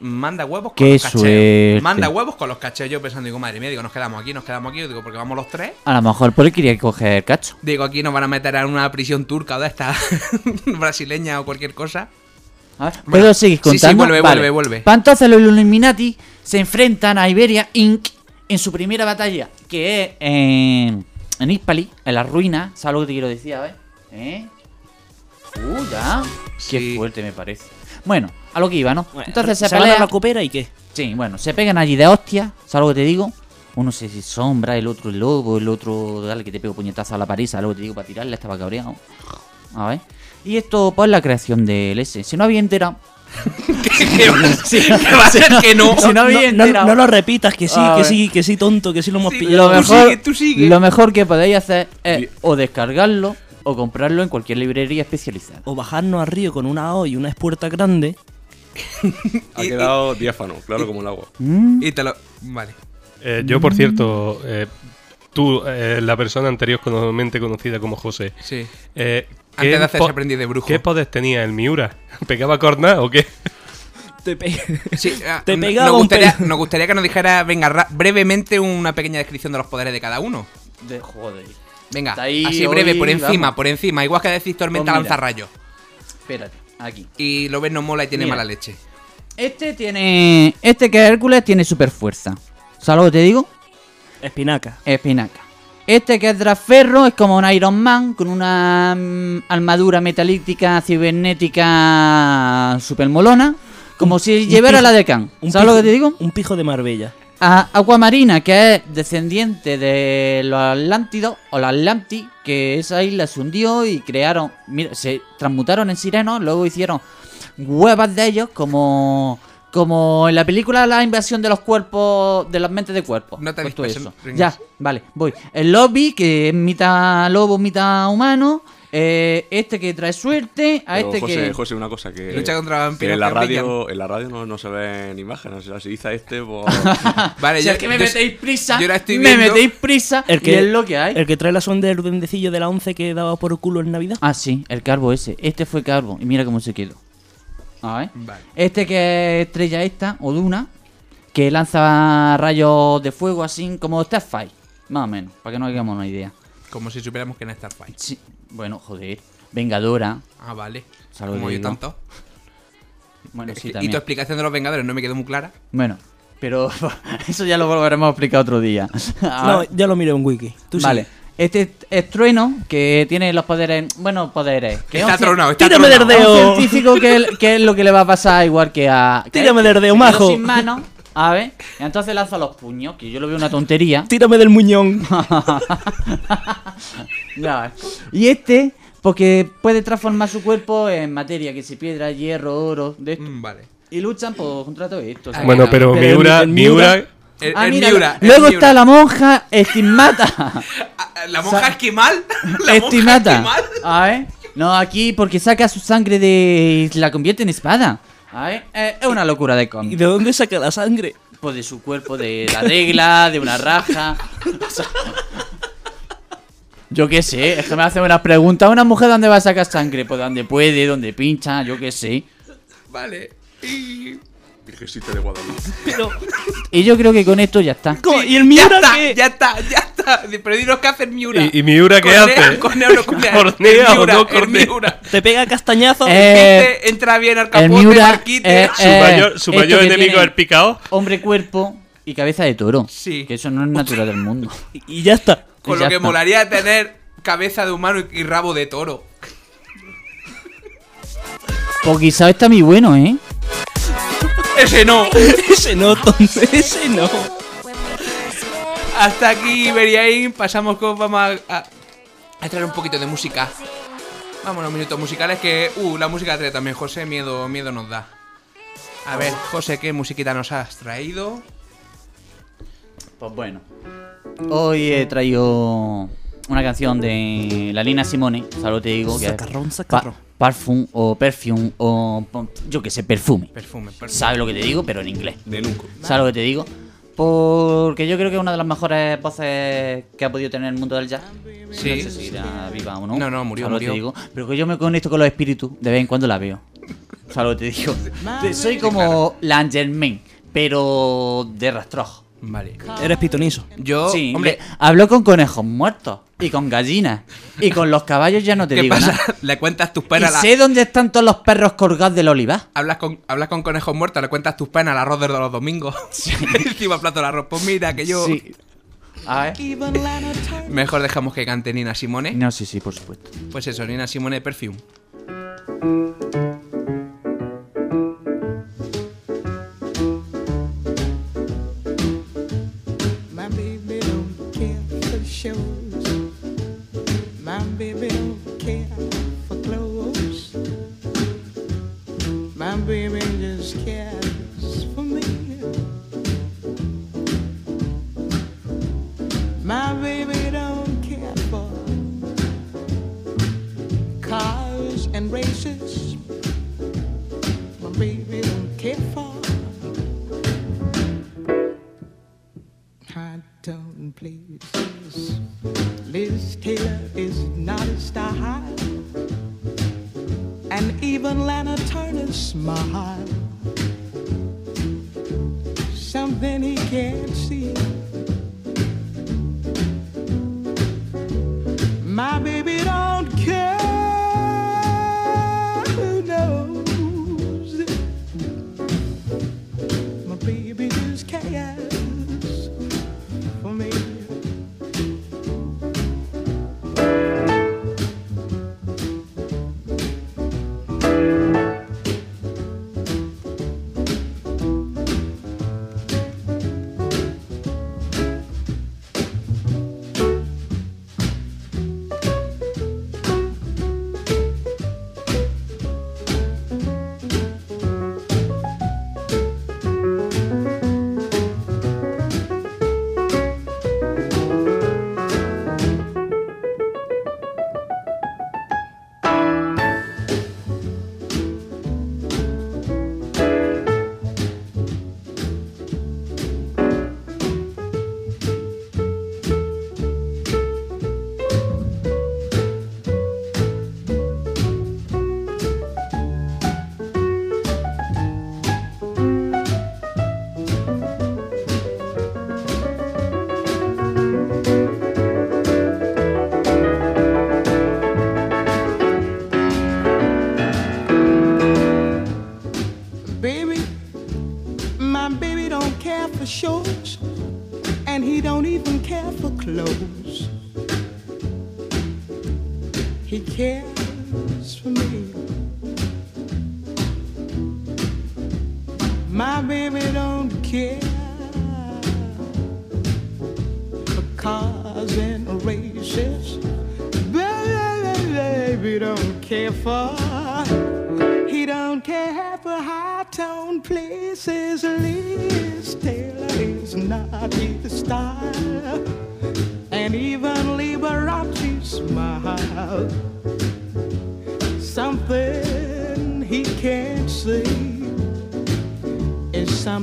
Manda huevos con Qué los cacheos. suerte. Manda huevos con los cacheos. Yo pensando, digo, madre mía, digo, nos quedamos aquí, nos quedamos aquí. Digo, porque vamos los tres. A lo mejor poli quería coger cacho. Digo, aquí nos van a meter en una prisión turca o de esta brasileña o cualquier cosa. A ver, Bueno, ¿Puedo seguir sí, sí, contando? vuelve, vuelve, vuelve. Entonces los Illuminati se enfrentan a Iberia Inc. en su primera batalla, que es en, en Hispali, en la ruina. ¿Sabes lo que te quiero decir? A ver. ¿Eh? Uh, ya. Qué Sí. fuerte me parece. Bueno, a lo que iba, ¿no? Bueno, entonces se, se van a pelean. la copera y qué? Sí, bueno, se pegan allí de hostia. ¿Sabes lo que te digo? Uno se se sombra, el otro el lobo, el otro, dale que te pego puñetazo a la pared, ¿sabes lo que te digo? Para tirarle, estaba cabreado. A ver. Y esto, pues, la creación del S. Si no había enterado. ¿Qué va, que va a ser que no? Si no había no, lo repitas, que sí, A que sí, que sí, tonto, que sí lo hemos Sí, pillado. Lo Tú mejor, sigue, tú sigue. lo mejor que podéis hacer es Bien. o descargarlo o comprarlo en cualquier librería especializada. O bajarnos al río con una O y una espuerta grande. Ha quedado diáfano, claro como el agua. Mm. Y te lo. Vale. Eh, yo, por cierto, eh, tú, eh, la persona anteriormente conocida como José, Sí. Antes de ¿qué hacerse aprendiz de brujo. ¿Qué poder tenía el Miura? ¿Pegaba corna o qué? Te pe- Sí, ah, Te pegaba nos gustaría, pelo. nos gustaría que nos dijera, venga, brevemente una pequeña descripción de los poderes de cada uno. De joder. Venga, ahí así breve, hoy, por encima, vamos. por encima. Igual que decís tormenta Pues lanza rayos. Espérate, aquí. Y lo ves no mola y tiene Mira. mala leche. Este tiene. Este que es Hércules tiene super fuerza. ¿Sabes lo que te digo? Espinaca. Espinaca. Este que es Draferro es como un Iron Man con una mm, armadura metalítica cibernética super molona. Como si llevara pijo- la de Khan. ¿Sabes lo que te digo? Un pijo de Marbella. A Aquamarina, que es descendiente de los Atlántidos, o la Atlanti, que esa isla se hundió y crearon, mira, se transmutaron en sirenos, luego hicieron huevas de ellos como como en la película La invasión de los cuerpos, de las mentes de cuerpos. No te Pues todo eso. Ya, vale, voy. El lobby, que es mitad lobo, mitad humano. eh, este que trae suerte. A Pero, este José, que... José, una cosa que. Lucha contra que vampiros en la que radio, en la radio no, no se ven imágenes. O sea, si dice este, pues. Vale, Si yo, es que me yo- metéis prisa, yo la estoy me metéis prisa El que, y es lo que hay. El que trae la sonda del duendecillo de la 11 que daba por culo en Navidad. Ah, sí, el carbo ese. Este fue carbo. Y mira cómo se quedó. A ver. Vale. Este que es estrella esta, o Duna, que lanza rayos de fuego así como Starfire. Más o menos, para que no hagamos una idea. Como si supiéramos que en Starfight. Sí. Bueno, joder. Vengadora. Ah, vale. Salud, Como yo tanto. Bueno, Es sí, que- y también. tu explicación de los Vengadores no me quedó muy clara. Bueno, pero eso ya lo volveremos a explicar otro día. No, ya lo miré en Wiki. Tú vale. sigue. Este es Trueno, que tiene los poderes. Bueno, poderes. Que es Está un tronado, está Tírame del dedo. científico que, que es lo que le va a pasar igual que a. que Tírame del dedo, majo. Sin manos, a ver. Y entonces lanza los puños, que yo lo veo una tontería. Tírame del muñón. Ya ves. Y este, porque puede transformar su cuerpo en materia, que si piedra, hierro, oro, de esto. Mm, vale. Y luchan por contra todo esto. o sea, Bueno, pero Pero Miura, el Miura- Miura, El, Ah, el mira, Miura, el luego Miura. está la monja estigmata. Ah, La monja esquimal. La monja estigmata. esquimal. A ver. No, aquí porque saca su sangre de. y la convierte en espada. A ver. eh, es una locura de ¿Y cómic. de dónde saca la sangre? Pues de su cuerpo, de la regla, de una raja. O sea, yo qué sé, es que me hace unas preguntas. ¿Una mujer dónde va a sacar sangre? Pues donde puede, donde pincha, yo qué sé. Vale. Y... Virgencita de Guadalupe. Pero, Y yo creo que con esto ya está. ¿cómo? ¿Y el Ya Miura está, qué? ya está, ya está. Pero dinos qué hace el Miura. ¿Y, y Miura qué hace? Cornea o no cornea. ¿Cornea El o el? Miura. Te pega castañazo. Eh, Este entra bien al el capote, Miura, Marquite. eh, Su eh, mayor, su mayor enemigo es el picao. Hombre, cuerpo y cabeza de toro. Sí. Que eso no es natural del mundo. Y- ya está. Con y lo ya que está. molaría tener cabeza de humano y, y rabo de toro. Pues quizá está muy bueno, ¿eh? Ese no. Ese no, tonto, ese no. Hasta aquí, Beriain. Pasamos con. Vamos a, a, a traer un poquito de música. Vamos a los minutos musicales que. Uh, la música trae también, José. Miedo, miedo nos da. A ver, José, ¿qué musiquita nos has traído? Pues bueno. Hoy he traído una canción de la Lina Simone, solo te digo que Sacarrón, sacarrón. pa- Parfum o Perfume o yo que sé, perfume. Perfume, perfume. ¿Sabes lo que te digo? Pero en inglés. De Nuco. ¿Sabes lo que te digo? Porque yo creo que es una de las mejores voces que ha podido tener el mundo del jazz. Sí. No sé si irá viva o no. No, no, murió, ¿Sabes lo que murió. te digo? Pero que yo me conecto con los espíritus, de vez en cuando la veo. ¿Sabes lo que te digo? Soy como la Angelman, pero de rastrojo. Vale. Eres pitonizo. Yo, sí, hombre, le- hablo con conejos muertos y con gallinas y con los caballos ya no te ¿qué digo pasa? nada. Le cuentas tus Y penas. a la- sé dónde están todos los perros colgados del olivar. Hablas con, hablas con conejos muertos, le cuentas tus penas al arroz de los domingos. Encima plato el arroz. Pues mira, que yo. Sí. A ver. Mejor dejamos que cante Nina Simone. No, sí, sí, por supuesto. Pues eso, Nina Simone Perfume. Shows. My baby don't care for clothes. My baby just cares for me. My baby don't care for cars and races. My baby don't care for high Liz Taylor is not a star, and even Lana Turner smile. Something he can't see. My baby doll.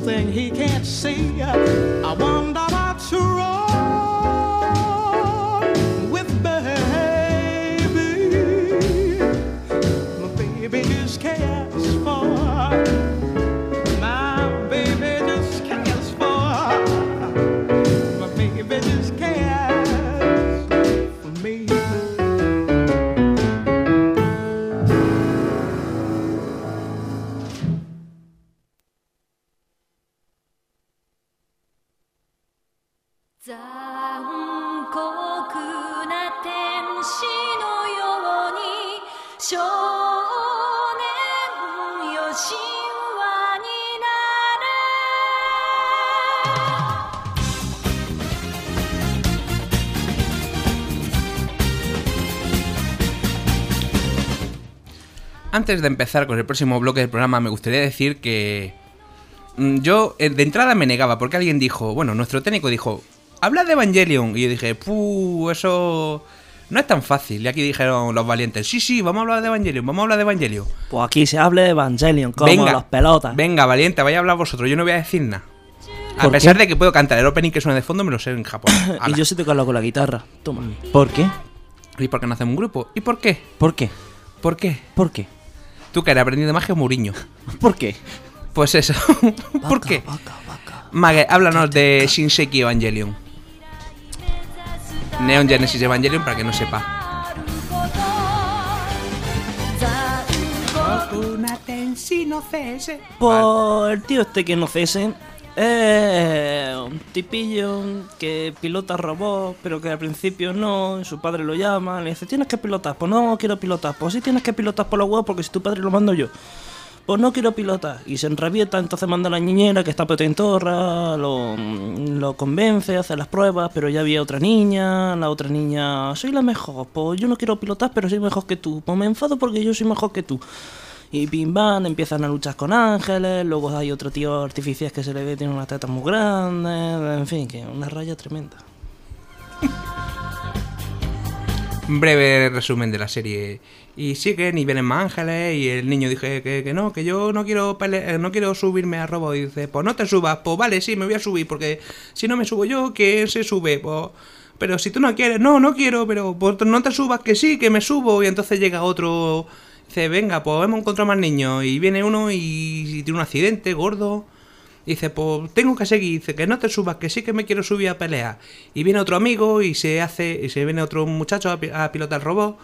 Something he can't see. I wonder Antes de empezar con el próximo bloque del programa, me gustaría decir que mm, yo eh, de entrada me negaba porque alguien dijo, bueno, nuestro técnico dijo, habla de Evangelion. Y yo dije, puh, eso no es tan fácil. Y aquí dijeron los valientes, sí, sí, vamos a hablar de Evangelion, vamos a hablar de Evangelion. Pues aquí se hable de Evangelion, como los pelotas. venga, valiente, vaya a hablar vosotros, yo no voy a decir nada. A ¿Por pesar qué? de que puedo cantar el opening que suena de fondo, me lo sé en Japón. y yo sí te calo con la guitarra. Toma. ¿Por qué? ¿Y por qué no hacemos un grupo? ¿Y por qué? ¿Por qué? ¿Por qué? ¿Por qué? ¿Tú que eres aprendido de magia o Muriño? ¿Por qué? Pues eso. ¿Por qué? vaca, vaca. Mage, háblanos de Shinseki Evangelion. Neon Genesis Evangelion para que no sepa. El tío este que no cese es un tipillo que pilota robots, pero que al principio no, su padre lo llama, le dice, tienes que pilotar, pues no quiero pilotar, pues sí tienes que pilotar por los huevos porque si tu padre lo mando yo. Pues no quiero pilotar. Y se enrabieta, entonces manda a la niñera que está potentorra, lo, lo convence, hace las pruebas, pero ya había otra niña, la otra niña, soy la mejor, pues yo no quiero pilotar, pero soy mejor que tú. Pues me enfado porque yo soy mejor que tú. Y pim pam, empiezan a luchar con ángeles, luego hay otro tío artificial que se le ve, tiene unas tetas muy grandes, en fin, que una raya tremenda. Breve resumen de la serie. Y siguen y vienen más ángeles y el niño dice que, que no, que yo no quiero eh, no quiero subirme a robot. Y dice, pues no te subas, pues vale, sí, me voy a subir, porque si no me subo yo, ¿quién se sube? Pues, pero si tú no quieres, no, no quiero, pero pues no te subas, que sí, que me subo. Y entonces llega otro, dice, venga, pues hemos encontrado más niños. Y viene uno y, y tiene un accidente gordo. Dice, pues tengo que seguir, dice que no te subas, que sí que me quiero subir a pelear. Y viene otro amigo y se hace, y se viene otro muchacho a, pi- a pilotar el robot.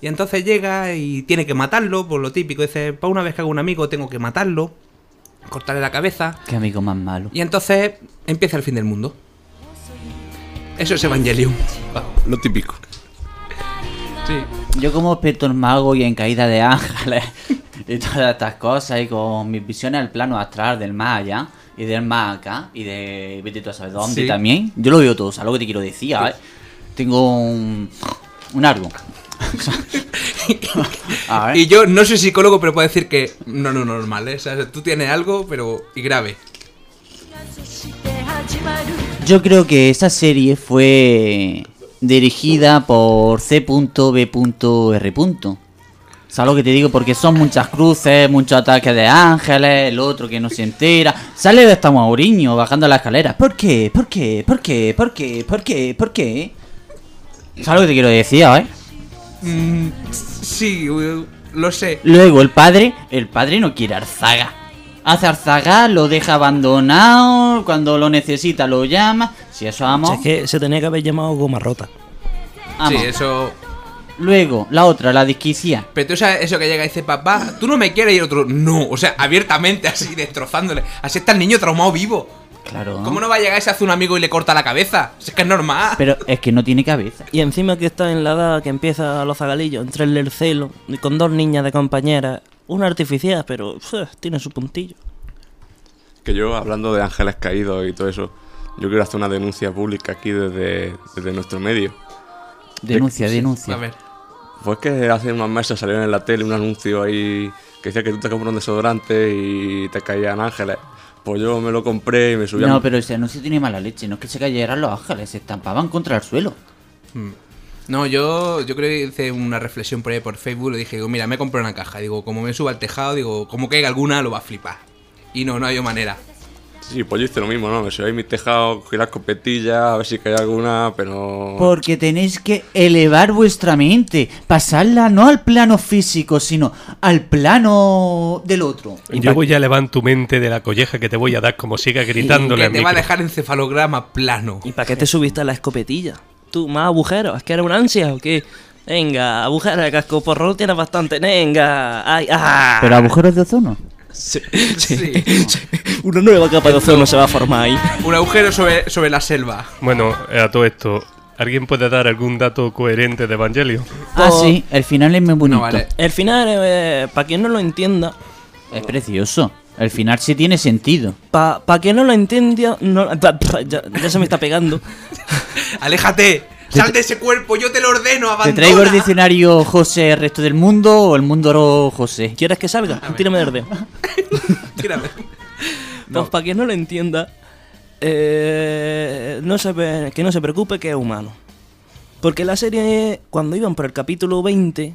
Y entonces llega y tiene que matarlo, por lo típico. Dice, para una vez que hago un amigo tengo que matarlo, cortarle la cabeza. Qué amigo más malo. Y entonces empieza el fin del mundo. Eso es Evangelion. Lo típico. Sí. Yo como experto en mago y en caída de ángeles y todas estas cosas y con mis visiones al plano astral del más allá y del más acá y de vete tú a saber dónde Sí. también, yo lo veo todo, ¿sabes lo que te quiero decir? ¿sabes? Tengo un, un árbol. a ver. Y yo no soy psicólogo, pero puedo decir que no, no, normal, ¿eh? O sea, tú tienes algo, pero. y grave. Yo creo que esa serie fue dirigida por C.B.R. ¿Sabes lo que te digo? Porque son muchas cruces, muchos ataques de ángeles, el otro que no se entera. Sale de hasta Mauriño bajando la escalera. ¿Por qué? ¿Por qué? ¿Por qué? ¿Por qué? ¿Por qué? ¿Por qué? ¿Sabes lo que te quiero decir, eh? Mm, sí, lo sé. Luego el padre, el padre no quiere Arzaga. Hace Arzaga, lo deja abandonado, cuando lo necesita lo llama. Si eso O amo. sea, es que se tenía que haber llamado goma rota. amo. Sí, eso. Luego, la otra, la disquicia. Pero tú sabes eso que llega y dice, papá, tú no me quieres y el otro, no. O sea, abiertamente, así, destrozándole. Así está el niño traumado vivo. Claro. ¿Cómo no va a llegar y se hace un amigo y le corta la cabeza? Si es que es normal. Pero es que no tiene cabeza. Y encima que está en la edad que empieza a los zagalillos, entre el celo y con dos niñas de compañeras. Una artificial, pero uf, tiene su puntillo. Que yo, hablando de ángeles caídos y todo eso, yo quiero hacer una denuncia pública aquí desde, desde nuestro medio. Denuncia, A denuncia. ver. Pues que hace unos meses salió en la tele un anuncio ahí que decía que tú te compras un desodorante y te caían ángeles. Pues yo me lo compré y me subí a No, pero ese anuncio tiene mala leche. No es que se cayeran los ángeles, se estampaban contra el suelo. No, yo, yo creo que hice una reflexión por ahí por Facebook. Le dije, digo, mira, me compré una caja. Digo, como me suba al tejado, digo, como caiga alguna, lo va a flipar. Y no, no hay manera. Sí, pues yo hice lo mismo, ¿no? Me subí a mi tejado, cogí la escopetilla, a ver si caía alguna, pero... Porque tenéis que elevar vuestra mente. Pasarla no al plano físico, sino al plano del otro. Yo voy a elevar tu mente de la colleja que te voy a dar como siga gritándole Que al te va a dejar encefalograma plano. ¿Y para qué te subiste a la escopetilla? ¿Tú, más agujeros? ¿Es que era una ansia o qué? Venga, agujeros de casco porro tienes bastante. Venga, ay, ah. Pero agujeros de ozono. Sí, Sí. sí. Una nueva capa de ozono se va a formar ahí. Un agujero sobre, sobre la selva. Bueno, eh, a todo esto, ¿alguien puede dar algún dato coherente de Evangelio? Ah, Oh. sí, el final es muy bonito. No, vale. El final, eh, para quien no lo entienda, Es precioso. El final sí tiene sentido. para quien no lo entienda, no, pa- pa- ya, ya se me está pegando. ¡Aléjate! ¡Sal de ese cuerpo! ¡Yo te lo ordeno! ¿Te ¡Abandona! traigo el diccionario José el resto del mundo o el mundo oro José? ¿Quieres que salga? Tírame del dedo. Tírame. Pues para quien no lo entienda, eh, no se, que no se preocupe que es humano. Porque la serie, cuando iban por el capítulo 20,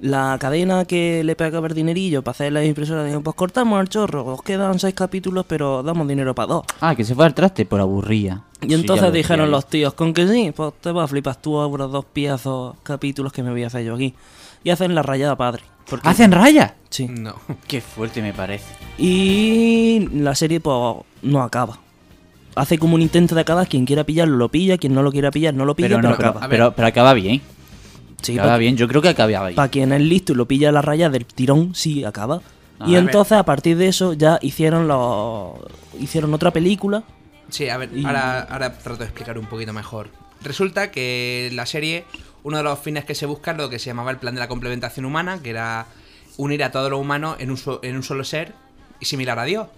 la cadena que le pagaba el dinerillo para hacer la impresora dijo, pues cortamos al chorro, os quedan seis capítulos, pero damos dinero para dos. Ah, que se fue al traste por aburría. Y Sí, entonces lo dijeron los tíos, con que sí, pues te vas a flipar tú ahora dos piezos capítulos que me voy a hacer yo aquí. Y hacen la rayada padre. Porque. ¿Hacen raya? Sí. No. Qué fuerte me parece. Y la serie pues no acaba. Hace como un intento de acabar, quien quiera pillarlo lo pilla, quien no lo quiera pillar no lo pilla, Pero, pero, no, pero, acaba. pero, pero acaba bien. Sí, acaba para bien, yo creo que acaba bien. quien es listo y lo pilla a la raya del tirón, sí acaba. A y ver. entonces a partir de eso ya hicieron los hicieron otra película. Sí, a ver, Y- ahora, ahora trato de explicar un poquito mejor. Resulta que la serie, uno de los fines que se busca es lo que se llamaba el plan de la complementación humana, que era unir a todo lo humano en un, so- en un solo ser y similar a Dios.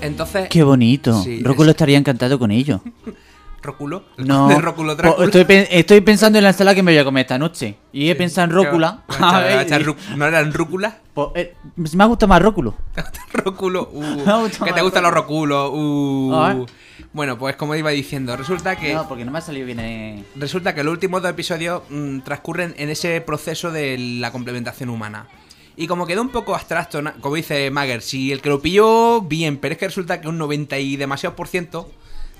Entonces, Qué bonito. Sí, Róculo es- estaría encantado con ello. Róculo, No. conde Róculo Drácula. estoy, pe- estoy pensando en la ensalada que me voy a comer esta noche. Y he pensado en Rócula. A a y- ¿No eran rúcula? po- eh, me gusta más Róculo. Róculo, uh, que te gustan los róculos, uh. Bueno, pues como iba diciendo, resulta que No, porque no me ha salido bien. eh. Resulta que los últimos dos episodios mm, transcurren en ese proceso de la complementación humana. Y como quedó un poco abstracto, como dice Mager, si el que lo pilló, bien, pero es que resulta que un 90 y demasiado por ciento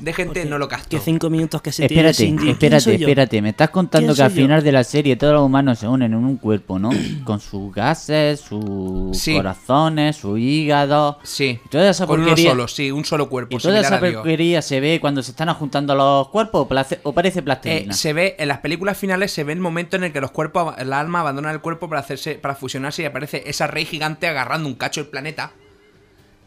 de gente no lo captó. Que cinco minutos que se tiene Espérate, sin ti. ¿Quién espérate, yo? espérate. Me estás contando ¿Quién que al yo? final de la serie todos los humanos se unen en un cuerpo, ¿no? Con sus gases, sus Sí. corazones, su hígado. Sí, Y toda esa con uno porquería. solo, sí, un solo cuerpo. ¿Y toda esa porquería se ve cuando se están juntando los cuerpos o, parece Eh, plastilina? se ve en las películas finales se ve el momento en el que los cuerpos el alma abandona el cuerpo para hacerse para fusionarse y aparece esa rey gigante agarrando un cacho del planeta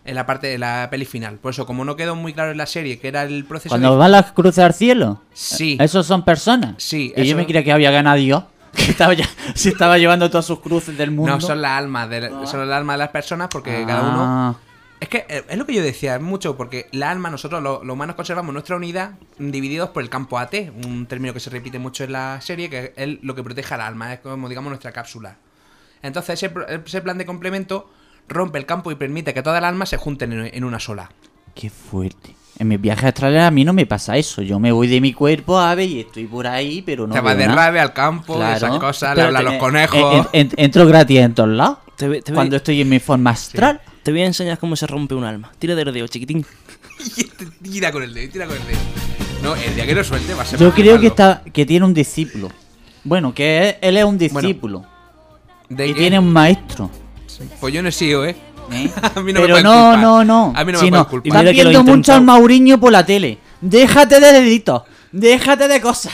en la parte de la peli final por eso como no quedó muy claro en la serie que era el proceso Cuando de- van las cruces al cielo. Sí. ¿Esos son personas? Sí, Y yo me creía que había ganado Dios. Que estaba ya, se estaba llevando todas sus cruces del mundo. no son las almas de, son las almas de las personas porque cada uno Ah. es que eh, es lo que yo decía es mucho porque la alma nosotros lo- los humanos conservamos nuestra unidad divididos por el campo AT un término que se repite mucho en la serie que es lo que protege al alma es como digamos nuestra cápsula entonces ese plan de complemento rompe el campo y permite que todas las almas se junten en, en una sola Qué fuerte. En mis viajes astrales a mí no me pasa eso. Yo me voy de mi cuerpo, ave, y estoy por ahí, pero no. te vas de rave al campo Claro. esas cosas Espérate, le hablan a los conejos en- entro gratis en todos lados. Te, ve- te ve- Cuando estoy en mi forma astral. te voy a enseñar cómo se rompe un alma. Tira del dedo, chiquitín. y este tira con el dedo tira con el dedo no el día que lo suelte va a ser Yo creo que está que tiene un discípulo. Bueno, que él es un discípulo. ¿De y qué? tiene un maestro. Pues yo no he sido eh ¿eh? A mí no me Pero pueden no, culpar. no, no. A mí no me Si pueden culpar. Estás viendo mucho al Mauriño por la tele. Déjate de deditos. Déjate de cosas.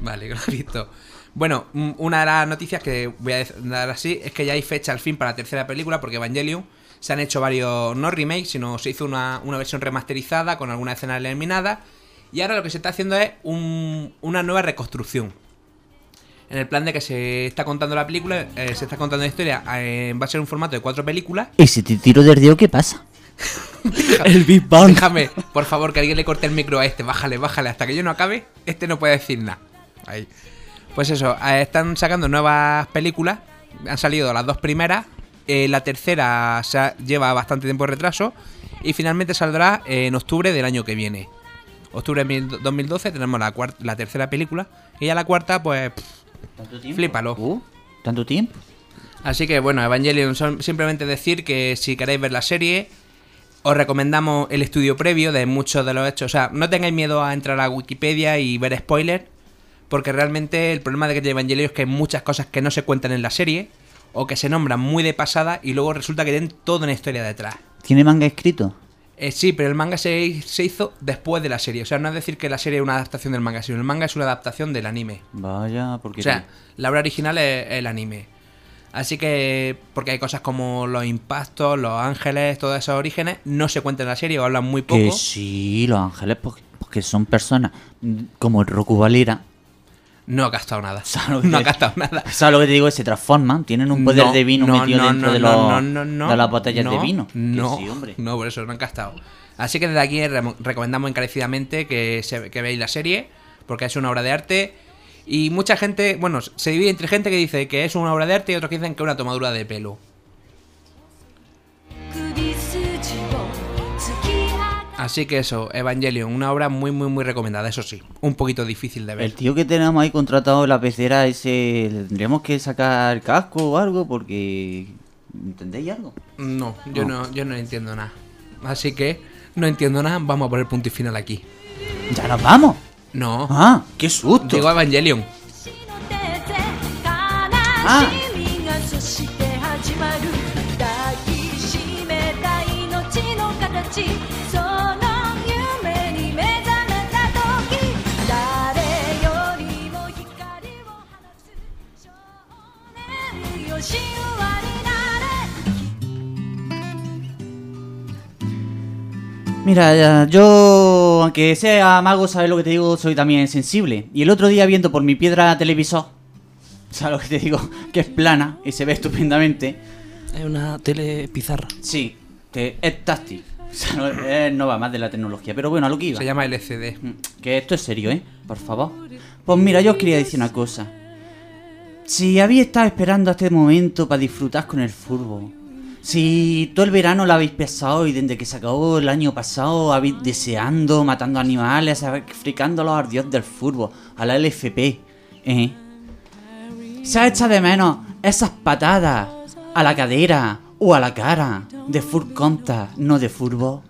Vale, clarito. Bueno, mm, una de las noticias que voy a dar así es que ya hay fecha al fin para la tercera película porque Evangelion se han hecho varios, no remakes, sino se hizo una, una versión remasterizada con algunas escenas eliminadas y ahora lo que se está haciendo es un- una nueva reconstrucción. En el plan de que se está contando la película, eh, se está contando la historia, eh, va a ser un formato de cuatro películas. ¿Y si te tiro del dedo, qué pasa? El Big Bang. Déjame, por favor, que alguien le corte el micro a este. Bájale, bájale. Hasta que yo no acabe, este no puede decir nada. Ahí. Pues eso, eh, están sacando nuevas películas. Han salido las dos primeras. eh, la tercera se ha- lleva bastante tiempo de retraso. Y finalmente saldrá en octubre del año que viene. Octubre de mil- 2012 tenemos la, la tercera película. Y ya la cuarta, pues. pff, ¿Tanto tiempo? Uh, ¿Tanto tiempo? Así que bueno, Evangelion son simplemente decir que si queréis ver la serie, os recomendamos el estudio previo de muchos de los hechos. O sea, no tengáis miedo a entrar a Wikipedia y ver spoilers, porque realmente el problema de que Evangelion es que hay muchas cosas que no se cuentan en la serie, o que se nombran muy de pasada y luego resulta que tienen toda una historia detrás. ¿Tiene manga escrito? Eh, sí, pero el manga se, se hizo después de la serie. O sea, no es decir que la serie es una adaptación del manga, sino el manga es una adaptación del anime. Vaya, porque... O sea, la obra original es el anime. Así que, porque hay cosas como los impactos, los ángeles, todos esos orígenes, no se cuentan en la serie o hablan muy poco. Que sí, los ángeles, porque, porque son personas como el Roku Valera. No ha gastado nada. ¿Sabes lo que No ha gastado nada. ¿Sabes lo que te digo? Se transforman, tienen un poder No, de vino no, metido no, dentro de, los, de las botellas de no, vino. No, sí, hombre. no, por eso no han gastado. Así que desde aquí recomendamos encarecidamente que, se- que veáis la serie, porque es una obra de arte. Y mucha gente, bueno, se divide entre gente que dice que es una obra de arte y otros que dicen que es una tomadura de pelo. Así que eso, Evangelion, una obra muy, muy, muy recomendada, eso sí, un poquito difícil de ver. El tío que tenemos ahí contratado en la pecera, ese. ¿le Tendríamos que sacar casco o algo porque. ¿Entendéis algo? No, yo no, yo no entiendo nada. Así que no entiendo nada, vamos a poner punto y final aquí. ¡Ya nos vamos! No, ¡Ah! ¡Qué susto! digo Evangelion. の Mira, yo, aunque sea mago, ¿sabes lo que te digo? Soy también sensible. Y el otro día viendo por mi piedra televisor, ¿sabes lo que te digo? Que es plana y se ve estupendamente. Es una tele pizarra. Sí, te- es táctil. O sea, no, eh, no va más de la tecnología. Pero bueno, a lo que iba. Se llama LCD. Mm, Que esto es serio, ¿eh? Por favor. Pues mira, yo os quería decir una cosa. Si había estado esperando a este momento para disfrutar con el fútbol, si todo el verano lo habéis pesado y desde que se acabó el año pasado habéis deseando, matando animales, sacrificándolos al dios del fútbol, a la LFP, ¿eh? Se ha echado de menos esas patadas a la cadera o a la cara de full contact, no de fútbol.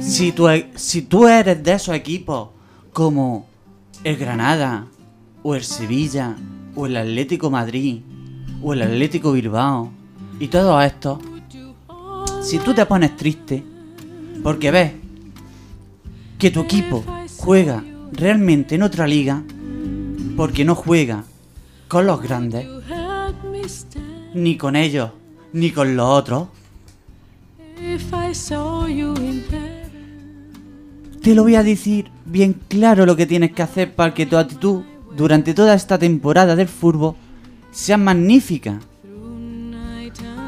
Si tú, e- si tú eres de esos equipos como el Granada, o el Sevilla, o el Atlético Madrid, o el Atlético Bilbao, y todos estos, si tú te pones triste porque ves que tu equipo juega realmente en otra liga, porque no juega con los grandes, ni con ellos, ni con los otros, te lo voy a decir bien claro lo que tienes que hacer para que tu actitud durante toda esta temporada del fútbol sea magnífica.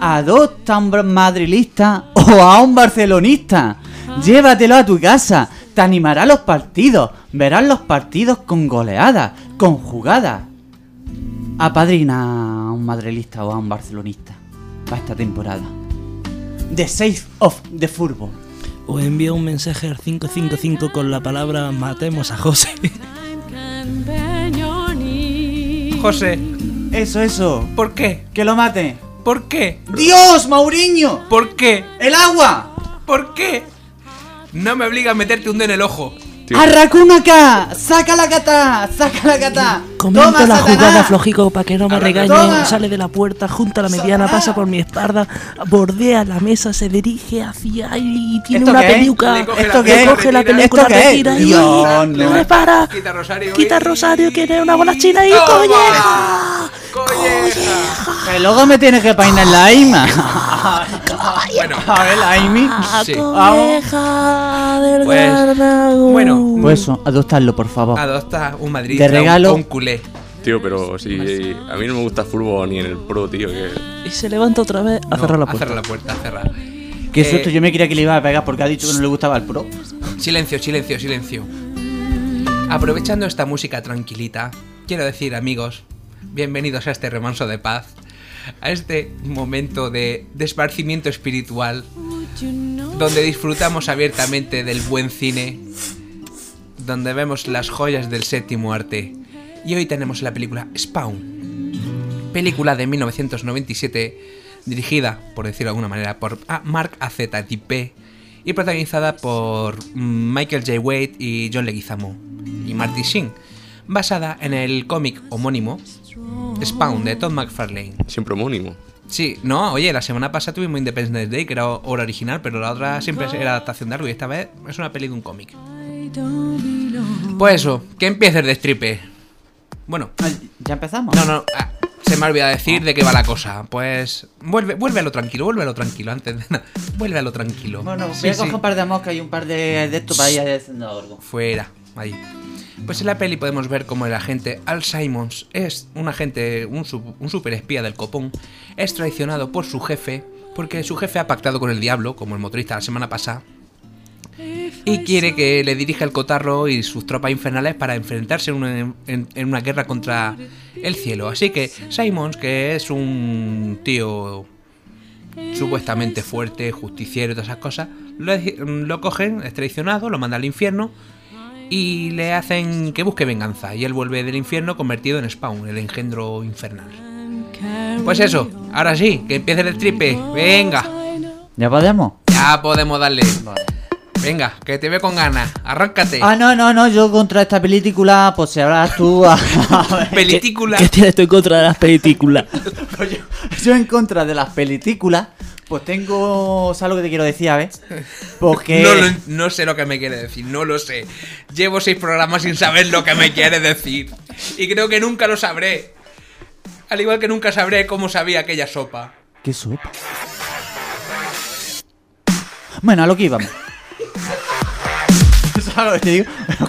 Adopta a un madrilista o a un barcelonista. Llévatelo a tu casa. Te animará a los partidos. Verás los partidos con goleadas, con jugadas. Apadrina a un madrilista o a un barcelonista para esta temporada. The Safe of the Fútbol. O envía un mensaje al 555 con la palabra matemos a José. José, Eso, eso. ¿por qué? Que lo mate. ¿Por qué? ¡Dios, Mauriño! ¿Por qué? ¡El agua! ¿Por qué? No me obliga a meterte un dedo en el ojo. ¡Arracuna acá! ¡Saca la gata! ¡Saca la gata! Comenta la Satanás! jugada, flojico, para que no me regañen. toma. Sale de la puerta, junta la mediana, pasa por mi espalda, bordea la mesa, se dirige hacia ahí y tiene ¿Esto una peluca. Le ¿Esto peluca, coge la retira y Dios, no. repara. Quita Rosario. Quita y- Rosario, quiere una bola china y ¡Toma! colleja. ¡Colleja! Que luego me tienes que peinar la Aima. Bueno, A ver, la Aimi. Sí. Colleja del Pues, bueno. Pues eso, adoptadlo, por favor. adopta un Madrid De regalo. un culé. Tío, pero si a mí no me gusta el fútbol ni en el pro, tío, que Y se levanta otra vez a No, cerrar la A puerta. cerrar la puerta, a cerrar. Qué Eh, susto, yo me creía que le iba a pegar porque ha dicho que no le gustaba el pro. Silencio, silencio, silencio. Aprovechando esta música tranquilita, quiero decir, amigos, bienvenidos a este remanso de paz, a este momento de desparcimiento espiritual, donde disfrutamos abiertamente del buen cine, donde vemos las joyas del séptimo arte. Y hoy tenemos la película Spawn, película de 1997, dirigida, por decirlo de alguna manera, por ah, Mark AZTP y protagonizada por Michael J. Wade y John Leguizamo y Marty Sheen, basada en el cómic homónimo Spawn de Todd McFarlane. siempre homónimo. Sí, no, oye, la semana pasada tuvimos Independence Day, que era obra original, pero la otra siempre era adaptación de algo y esta vez es una peli de un cómic. Pues eso, que empiece el destripe. Bueno, Ah, ¿Ya empezamos? no, no, ah, se me ha olvidado decir de qué va la cosa. Pues vuelve, vuelve a lo tranquilo, vuelve a lo tranquilo antes de nada. Vuelve a lo tranquilo. Bueno, Sí, voy a sí. coger un par de moscas y un par de, de esto para ir haciendo algo. Fuera, ahí. Pues en la peli podemos ver cómo el agente Al Simons es un agente, un, sub- un superespía del copón, es traicionado por su jefe, porque su jefe ha pactado con el diablo, como el motorista la semana pasada, y quiere que le dirija el cotarro y sus tropas infernales para enfrentarse en una, en- en una guerra contra el cielo. Así que Simons, que es un tío supuestamente fuerte, justiciero y todas esas cosas, lo, lo cogen, es traicionado, lo manda al infierno y le hacen que busque venganza. Y él vuelve del infierno convertido en Spawn, el engendro infernal. Pues eso, ahora sí, que empiece el tripe. Venga, ¿Ya podemos? ya podemos darle. Venga, que te veo con ganas. Arráncate. Ah, no, no, no, yo contra esta película, pues si hablas tú. a-. Película. ¿Qué tienes tú en contra de las películas? Pues yo, yo en contra de las películas, pues tengo. ¿Sabes lo que te quiero decir, a ver? Porque. No, lo- no sé lo que me quiere decir, no lo sé. Llevo seis programas sin saber lo que me quiere decir. Y creo que nunca lo sabré. Al igual que nunca sabré cómo sabía aquella sopa. ¿Qué sopa? Bueno, a lo que íbamos.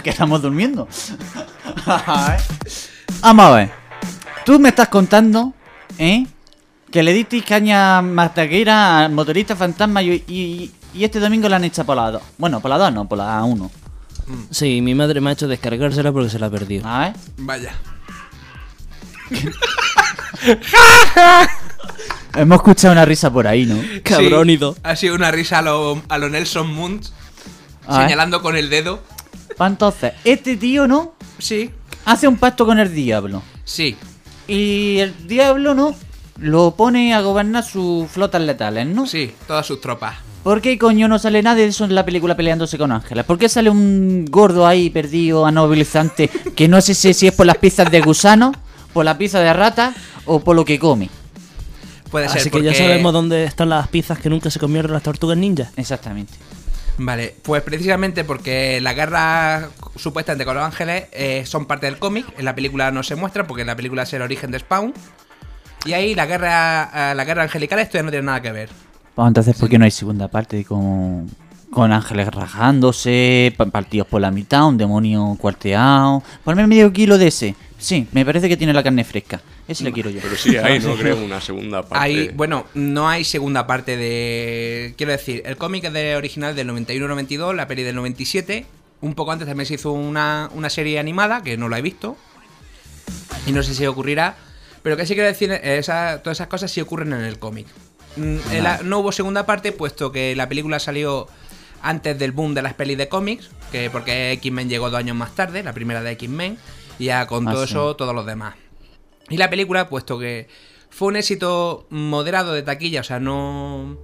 Que estamos durmiendo. Vamos a ver. Tú me estás contando, ¿eh? Que le disteis caña mataquera al motorista fantasma y, y- y este domingo la han echado por la 2. Bueno, por la 2 no, por la 1. Sí, mi madre me ha hecho descargársela porque se la perdió. A ver. Vaya. Hemos escuchado una risa por ahí, ¿no? Cabrónido. Sí, ha sido una risa a lo, a lo Nelson Muntz, Señalando con el dedo. Entonces, este tío, ¿no? Sí, Hace un pacto con el diablo. sí, Y el diablo, ¿no? Lo pone a gobernar sus flotas letales, ¿no? sí, todas sus tropas. ¿Por qué coño no sale nada de eso en la película peleándose con ángeles? ¿Por qué sale un gordo ahí perdido, anobilizante, que no sé si, si es por las pizzas de gusano, por la pizza de rata o por lo que come? Puede ser Así que ya sabemos dónde están las pizzas que nunca se comieron las tortugas ninja. Exactamente. Vale, pues precisamente porque la guerra supuestamente con los ángeles eh, son parte del cómic, en la película no se muestra porque en la película es el origen de Spawn. Y ahí la guerra, eh, la guerra angelical esto ya no tiene nada que ver. Pues entonces, ¿por qué no hay segunda parte con, con ángeles rajándose, pa- partidos por la mitad, un demonio cuarteado? Ponme medio kilo de ese. Sí, me parece que tiene la carne fresca. Ese le quiero yo. Pero sí, ahí no creo una segunda parte. Ahí, bueno, no hay segunda parte de... Quiero decir, el cómic es de original del 91-92, la peli del 97. Un poco antes también se hizo una, una serie animada, que no la he visto. Y no sé si ocurrirá. Pero que sí quiero decir, esa- todas esas cosas sí ocurren en el cómic. Mm, no hubo segunda parte, puesto que la película salió antes del boom de las pelis de cómics, que porque X-Men llegó dos años más tarde, la primera de X-Men, y ya con Ah, todo sí. eso, todos los demás. Y la película, puesto que fue un éxito moderado de taquilla, o sea, no...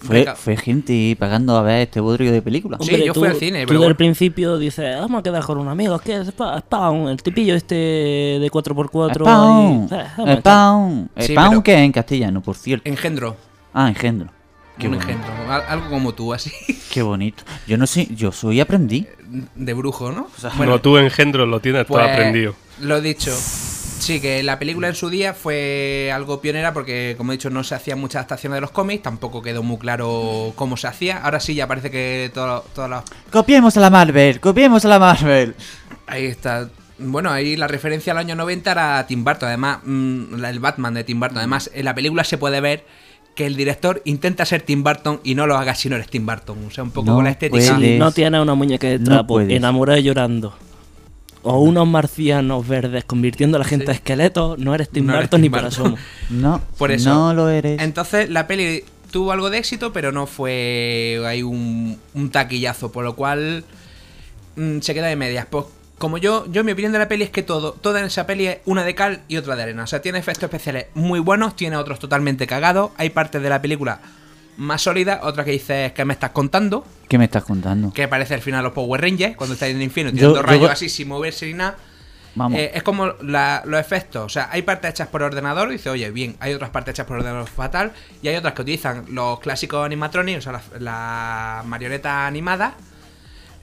Fue, fue gente pagando a ver este bodrio de película. Sí, yo tú, fui al cine, Tú pero del bueno. principio dices, vamos a quedar con un amigo, es que es Spa- Spawn, el tipillo este de 4x4. Spawn. ahí, Spawn. Sí, Spawn que es en castellano, por cierto. Engendro. Ah, engendro. Qué un bonito. engendro. al- Algo como tú, así. Qué bonito. Yo no sé, yo soy aprendí. De brujo, ¿no? no, tú engendro lo tienes Pues, todo aprendido. Lo dicho. Sí, que la película en su día fue algo pionera porque, como he dicho, no se hacían muchas adaptaciones de los cómics, tampoco quedó muy claro cómo se hacía. Ahora sí, ya parece que todas las... Copiemos a la Marvel, copiemos a la Marvel. Ahí está. Bueno, ahí la referencia al año 90 era Tim Burton, además, mm, el Batman de Tim Burton. Además, en la película se puede ver que el director intenta ser Tim Burton y no lo haga si no eres Tim Burton. O sea, un poco No con la estética. puede. Si no tienes una muñeca de No trapo, puedes. enamorada y llorando. O unos marcianos verdes convirtiendo a la gente Sí. en esqueletos, no eres Tim No eres Burton Tim ni Burton. asomo. No, Por eso. no lo eres. Entonces la peli tuvo algo de éxito, pero no fue ahí un, un taquillazo, por lo cual mm, se queda de medias. Pues como yo, yo mi opinión de la peli es que todo, toda en esa peli es una de cal y otra de arena. O sea, tiene efectos especiales muy buenos, tiene otros totalmente cagados. Hay partes de la película más sólidas, otras que dices que me estás contando, ¿Qué me estás contando? que parece al final los Power Rangers, cuando estáis en el infierno tirando yo- rayos así sin moverse ni nada. Vamos. Eh, es como la- los efectos. O sea, hay partes hechas por ordenador y dice, oye, bien, hay otras partes hechas por ordenador fatal. Y hay otras que utilizan los clásicos animatronics, o sea, las la marionetas animadas.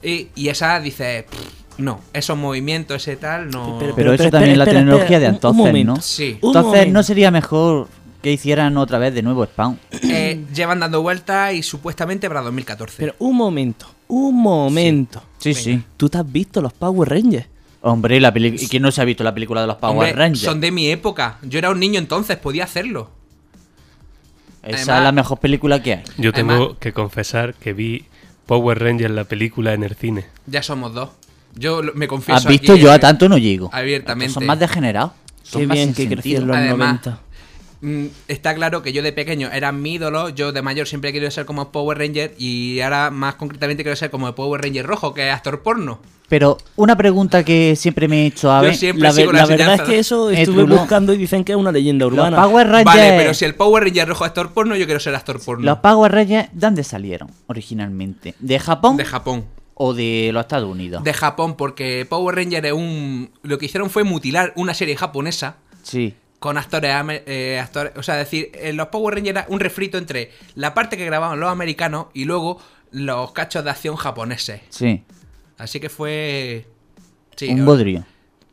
Y, y esa dice, "Pff, no, esos movimientos, ese tal, no. Pero eso también es la tecnología de un- un entonces. ¿no? Sí. Entonces. ¿no sería mejor que hicieran otra vez de nuevo Spawn? Eh, llevan dando vueltas y supuestamente para 2014. Pero un momento, un momento. Sí, sí. ¿Tú te has visto los Power Rangers? Hombre, la peli- ¿y quién no se ha visto la película de los Power Hombre, Rangers? son de mi época. Yo era un niño entonces, podía hacerlo. Esa además- es la mejor película que hay. Yo tengo además- que confesar que vi Power Rangers la película en el cine. Ya somos dos. Yo lo- me confieso. ¿Has visto? aquí, Yo a tanto no llego. abiertamente. Estos Son más degenerados. Son Qué más bien que crecieron los Además, 90. Mm, Está claro que yo de pequeño era mi ídolo, yo de mayor siempre he querido ser como Power Ranger y ahora más concretamente quiero ser como el Power Ranger rojo, que es actor porno. Pero una pregunta que siempre me he hecho, a Yo ver. siempre La, sigo la la verdad es enseñanza. que eso Eh, estuve no. buscando y dicen que es una leyenda Los urbana. Power Rangers. Vale, pero si el Power Ranger rojo es actor porno, yo quiero ser actor porno. Los Power Rangers, ¿dónde salieron originalmente? ¿De Japón De Japón. O de los Estados Unidos? De Japón, porque Power Ranger es un... Lo que hicieron fue mutilar una serie japonesa Sí. con actores, eh, actores o sea, decir, eh, los Power Rangers era un refrito entre la parte que grababan los americanos y luego los cachos de acción japoneses. Sí. Así que fue... Sí, un bodrio.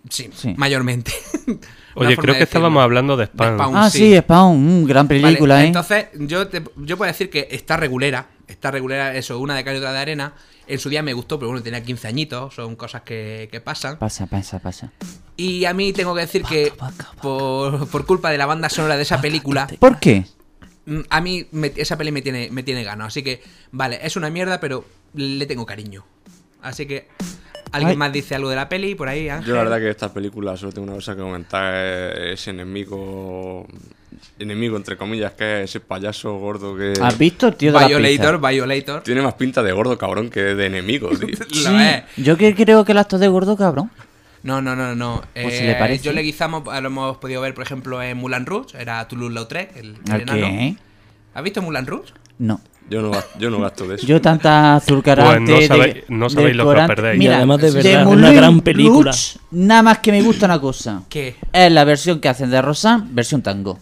Sí, Sí. mayormente. Oye, creo de que estábamos hablando de De Spawn. Ah, sí. sí, Spawn. mm, gran Vale, película, ¿eh? Entonces, yo, te- yo puedo decir que está regulera. Está regulera, eso, una de cal y otra de arena. En su día me gustó, pero bueno, tenía 15 añitos. Son cosas que, que pasan. Pasa, pasa, pasa. Y a mí tengo que decir que, por, por culpa de la banda sonora de esa película, ¿Por qué? mm, a mí me- esa peli me tiene, me tiene ganas. Así que, vale, es una mierda, pero le tengo cariño. Así que, ¿alguien Ay. más dice algo de la peli? Por ahí, Ángel? Yo la verdad que esta película solo tengo una cosa que comentar, es ese enemigo, enemigo entre comillas, que es ese payaso gordo que ¿Has visto, tío de Violator? Violator. tiene más pinta de gordo cabrón que de enemigo, tío. Lo Sí, es. yo que creo que el actor de gordo, cabrón. No, no, no, no. Pues Eh, si le parece. Yo le guizamos, lo hemos podido ver, por ejemplo, en Mulan Rouge, era Toulouse-Lautrec, el, el ¿A enano. ¿Has visto Mulan Rouge? No. Yo no, gas- yo no gasto de eso. Yo tanta azulcarante Pues no sabéis- de- no sabéis lo que os perdéis. Mira, Y además de de verdad, es una gran película. Rouge, nada más que me gusta una cosa. ¿Qué? Es la versión que hacen de Rosan, versión tango.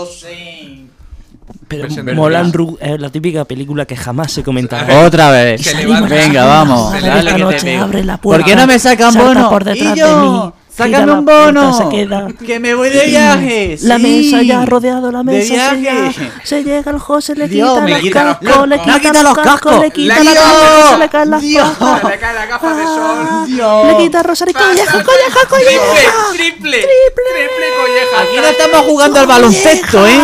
Rosin. Pero Moulin de- Rouge es la típica película que jamás se comentará. Otra vez. Se levanta. Venga, vamos. Se dale Esta que te noche pego. abre la ¿Por qué puerta, no me sacan salta bono? por detrás y de mí, sácame un la puerta, bono. se queda. Que me voy de viaje. La sí. mesa ya ha rodeado la De mesa. Se, viaje. ya- se llega el José, le Dios, quita los quita los cascos, cascos. le quita, quita los los cascos, cascos. le quita Le la quita- cabeza, se le caen las Dios. gafas. Se le caen las gafas de sol. Dios. Le quita a Rosario, colleja, colleja, colleja. Triple, triple, triple colleja. Aquí no estamos jugando al baloncesto, ¿eh?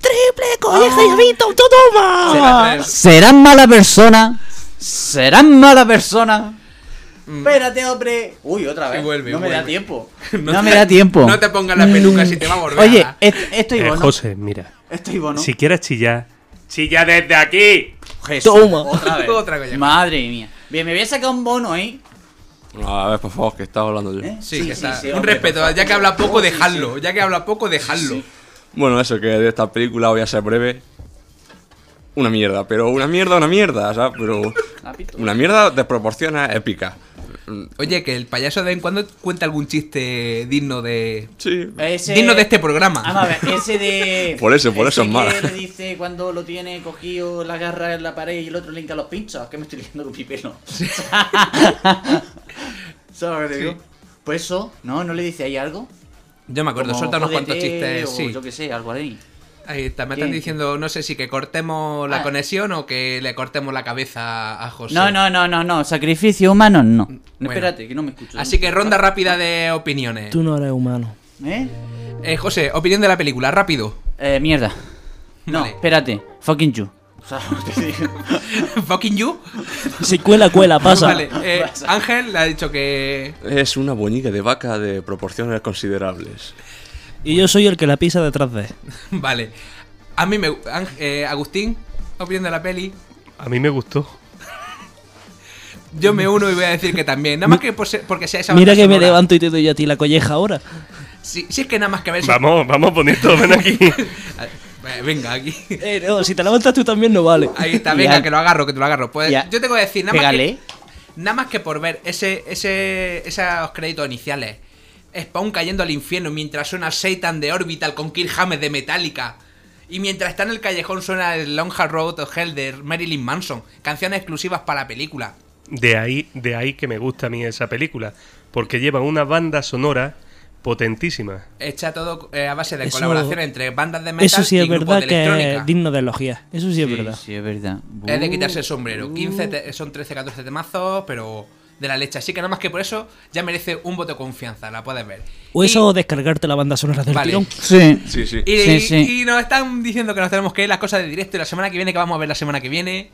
Triple colleja y Vito, tú toma. ¿Serán mala persona? ¿Serán mala persona? Espérate, hombre. Uy, otra vez. Sí, vuelve, no me da tiempo. No, me da tiempo. No te pongas la peluca si te va a volver. Oye, estoy Eh, bono. José, mira. Estoy bono. Si quieres chillar, chilla desde aquí. Jesús, Toma. Otra vez. Otra colleja. Madre mía. Bien, me voy a sacar un bono, ¿eh? No, a ver, por favor, que estaba hablando yo. ¿Eh? Sí, que está. sí, un hombre, respeto, ya que habla poco, sí, dejadlo. Ya que habla poco, dejadlo. Bueno, eso, que de esta película voy a ser breve. Una mierda, pero una mierda, una mierda, ¿sabes? Pero Lapito. una mierda de proporciones épicas. Oye, que el payaso de vez en cuando cuenta algún chiste digno de. Sí. Ese- Digno de este programa. Vamos a ver, ese de. Por eso, por ese eso es que le dice cuando lo tiene cogido, la agarra en la pared y el otro le hinca los pinchos. Que me estoy liando con mi pelo. ¿Sabes lo que te digo? Pues eso, ¿no? ¿No le dice ahí algo? Yo me acuerdo, Como, suelta unos cuantos chistes. o Sí. Yo qué sé, algo ahí. Ahí está, me ¿Qué? están diciendo, no sé si que cortemos la Ah. conexión o que le cortemos la cabeza a José. No, no, no, no, no. Sacrificio humano, no. Bueno. Espérate, que no me escucho. Así que ronda rápida de opiniones. Tú no eres humano. ¿Eh? Eh, José, opinión de la película, rápido. Eh, mierda. No, Vale. espérate. Fucking you. O sea, te digo. Fucking you. Si cuela, cuela, pasa. Vale, eh, Ángel le ha dicho que. Es una boñiga de vaca de proporciones considerables. Y yo soy el que la pisa detrás de. Vale. A mí me. Eh, Agustín, opinión de la peli. A mí me gustó. Yo me uno y voy a decir que también. Nada más que por ser- porque sea esa Mira que me levanto y te doy a ti la colleja ahora. Si, si es que nada más que ver. Vamos, vamos bonito, ven aquí. Venga, aquí. Eh, no, si te levantas tú también no vale. Ahí está, venga, a- que lo agarro, que te lo agarro. Pues a- yo tengo que decir, nada más Pégale. que, nada más que por ver ese, ese, esos créditos iniciales. Spawn cayendo al infierno mientras suena Satan de Orbital con Kirk Hammett de Metallica. Y mientras está en el callejón suena el Long Hard Road of Hell de Marilyn Manson. Canciones exclusivas para la película. De ahí, de ahí que me gusta a mí esa película. Porque lleva una banda sonora potentísima. Hecha todo eh, a base de Eso- colaboración entre bandas de metal Eso sí y es grupos verdad de que electrónica. es digno de elogiar. Eso sí es verdad. Sí, es verdad. Es de Uh, quitarse el sombrero. 15 te- son 13, 14 temazos, pero de la leche. Así que nada más que por eso ya merece un voto de confianza. La puedes ver. O Y- eso o descargarte la banda sonora del Vale. tirón. Sí. Sí, sí. Y, Sí, sí. y nos están diciendo que nos tenemos que ir las cosas de directo y la semana que viene, que vamos a ver la semana que viene.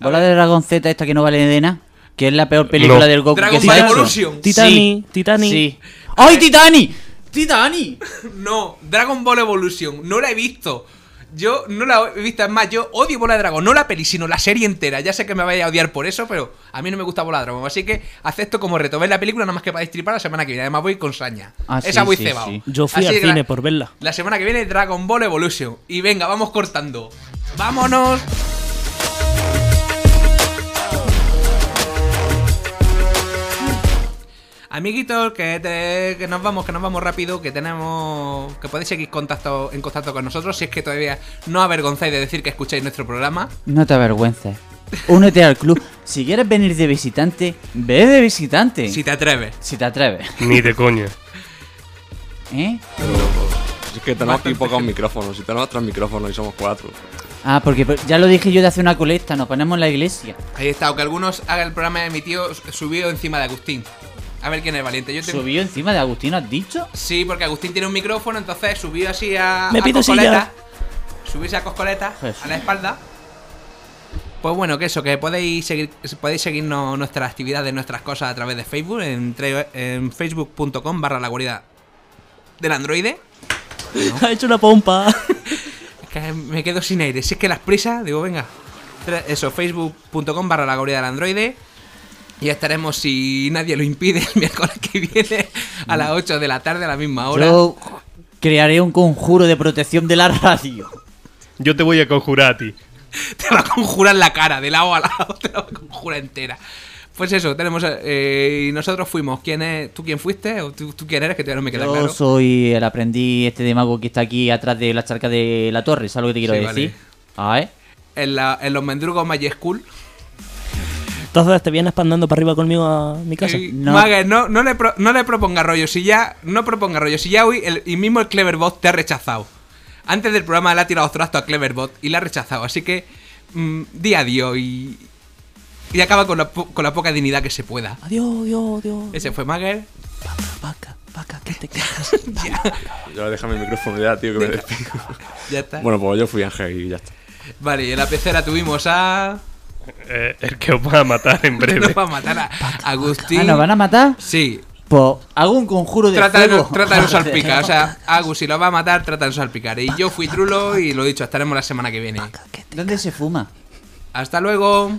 Bola de Dragon Z esta que no vale de nada. Que es la peor película del Goku Dragon que Ball. Evolution. Titani, Titani. Sí. ¡Ay, Titani! ¡Titani! No, Dragon Ball Evolution. No la he visto. Yo no la he visto. Es más, yo odio Bola de Dragón. No la peli, sino la serie entera. Ya sé que me vais a odiar por eso, pero a mí no me gusta Bola de Dragón. Así que acepto como reto ver la película, nada más que para destripar la semana que viene. Además, voy con saña. Ah, Esa sí, voy sí, cebado. sí. Yo fui Así al cine la- por verla. La semana que viene Dragon Ball Evolution. Y venga, vamos cortando. ¡Vámonos! Amiguitos, que, te- que nos vamos, que nos vamos rápido, que tenemos. que podéis seguir contacto, en contacto con nosotros si es que todavía no avergonzáis de decir que escucháis nuestro programa. No te avergüences. Únete al club. Si quieres venir de visitante, ve de visitante. Si te atreves. Si te atreves. Ni de coña. ¿Eh? Es que tenemos aquí pocos micrófonos. Si tenemos tres micrófonos y somos cuatro. Ah, porque ya lo dije yo de hacer una colecta, nos ponemos en la iglesia. Ahí está, o que algunos hagan el programa de mi tío subido encima de Agustín. A ver quién es valiente. Yo. ¿Subió encima de Agustín, has dicho? Sí, porque Agustín tiene un micrófono, entonces subió así a, Me a pido Coscoleta. Subirse a Coscoleta, Jesús. a la espalda. Pues bueno, que eso, que podéis seguir podéis seguirnos nuestras actividades, nuestras cosas a través de Facebook, en, facebook.com barra la guarida del androide. Ha hecho una pompa. Es que me quedo sin aire. Si es que las prisas, digo, venga. Eso, facebook.com barra la guarida del androide. Y estaremos, si nadie lo impide, el miércoles que viene a las 8 de la tarde a la misma hora. Yo crearé un conjuro de protección de la radio. Yo te voy a conjurar a ti. Te va a conjurar la cara, de lado a lado, te la va a conjurar entera. Pues eso, tenemos. eh, y nosotros fuimos. ¿Quién es? ¿Tú quién fuiste? ¿O tú, tú quién eres? Que todavía no me queda Yo claro. soy el aprendiz este de mago que está aquí atrás de la charca de la torre, ¿sabes lo que te quiero Sí, decir? Ah, ¿eh? En, la, en los mendrugos Magic School. Entonces te vienes pandando para arriba conmigo a mi casa. Eh, No. Mague, no, no, le pro- no le proponga rollo. Si ya. No proponga rollo. Si ya hoy. El, y mismo el Cleverbot te ha rechazado. Antes del programa le ha tirado trasto a Cleverbot y le ha rechazado. Así que. mm, di adiós y. Y acaba con la, po- con la poca dignidad que se pueda. Adiós, adiós, adiós. Ese fue Mager. Vaca, vaca, que te quejas. Yo déjame el micrófono ya, tío, que me despido. Ya está. Bueno, pues yo fui Ángel y ya está. Vale, y en la pecera tuvimos a. Eh, el que os va a matar en breve. Nos va a matar a Agustín. Ah, ¿nos van a matar? Sí. Pues hago un conjuro de Trata fuego. trata de no salpicar. O sea, Agus, si lo va a matar, trata de no salpicar. Y yo fui Trulo y lo dicho, estaremos la semana que viene. ¿Dónde se fuma? Hasta luego.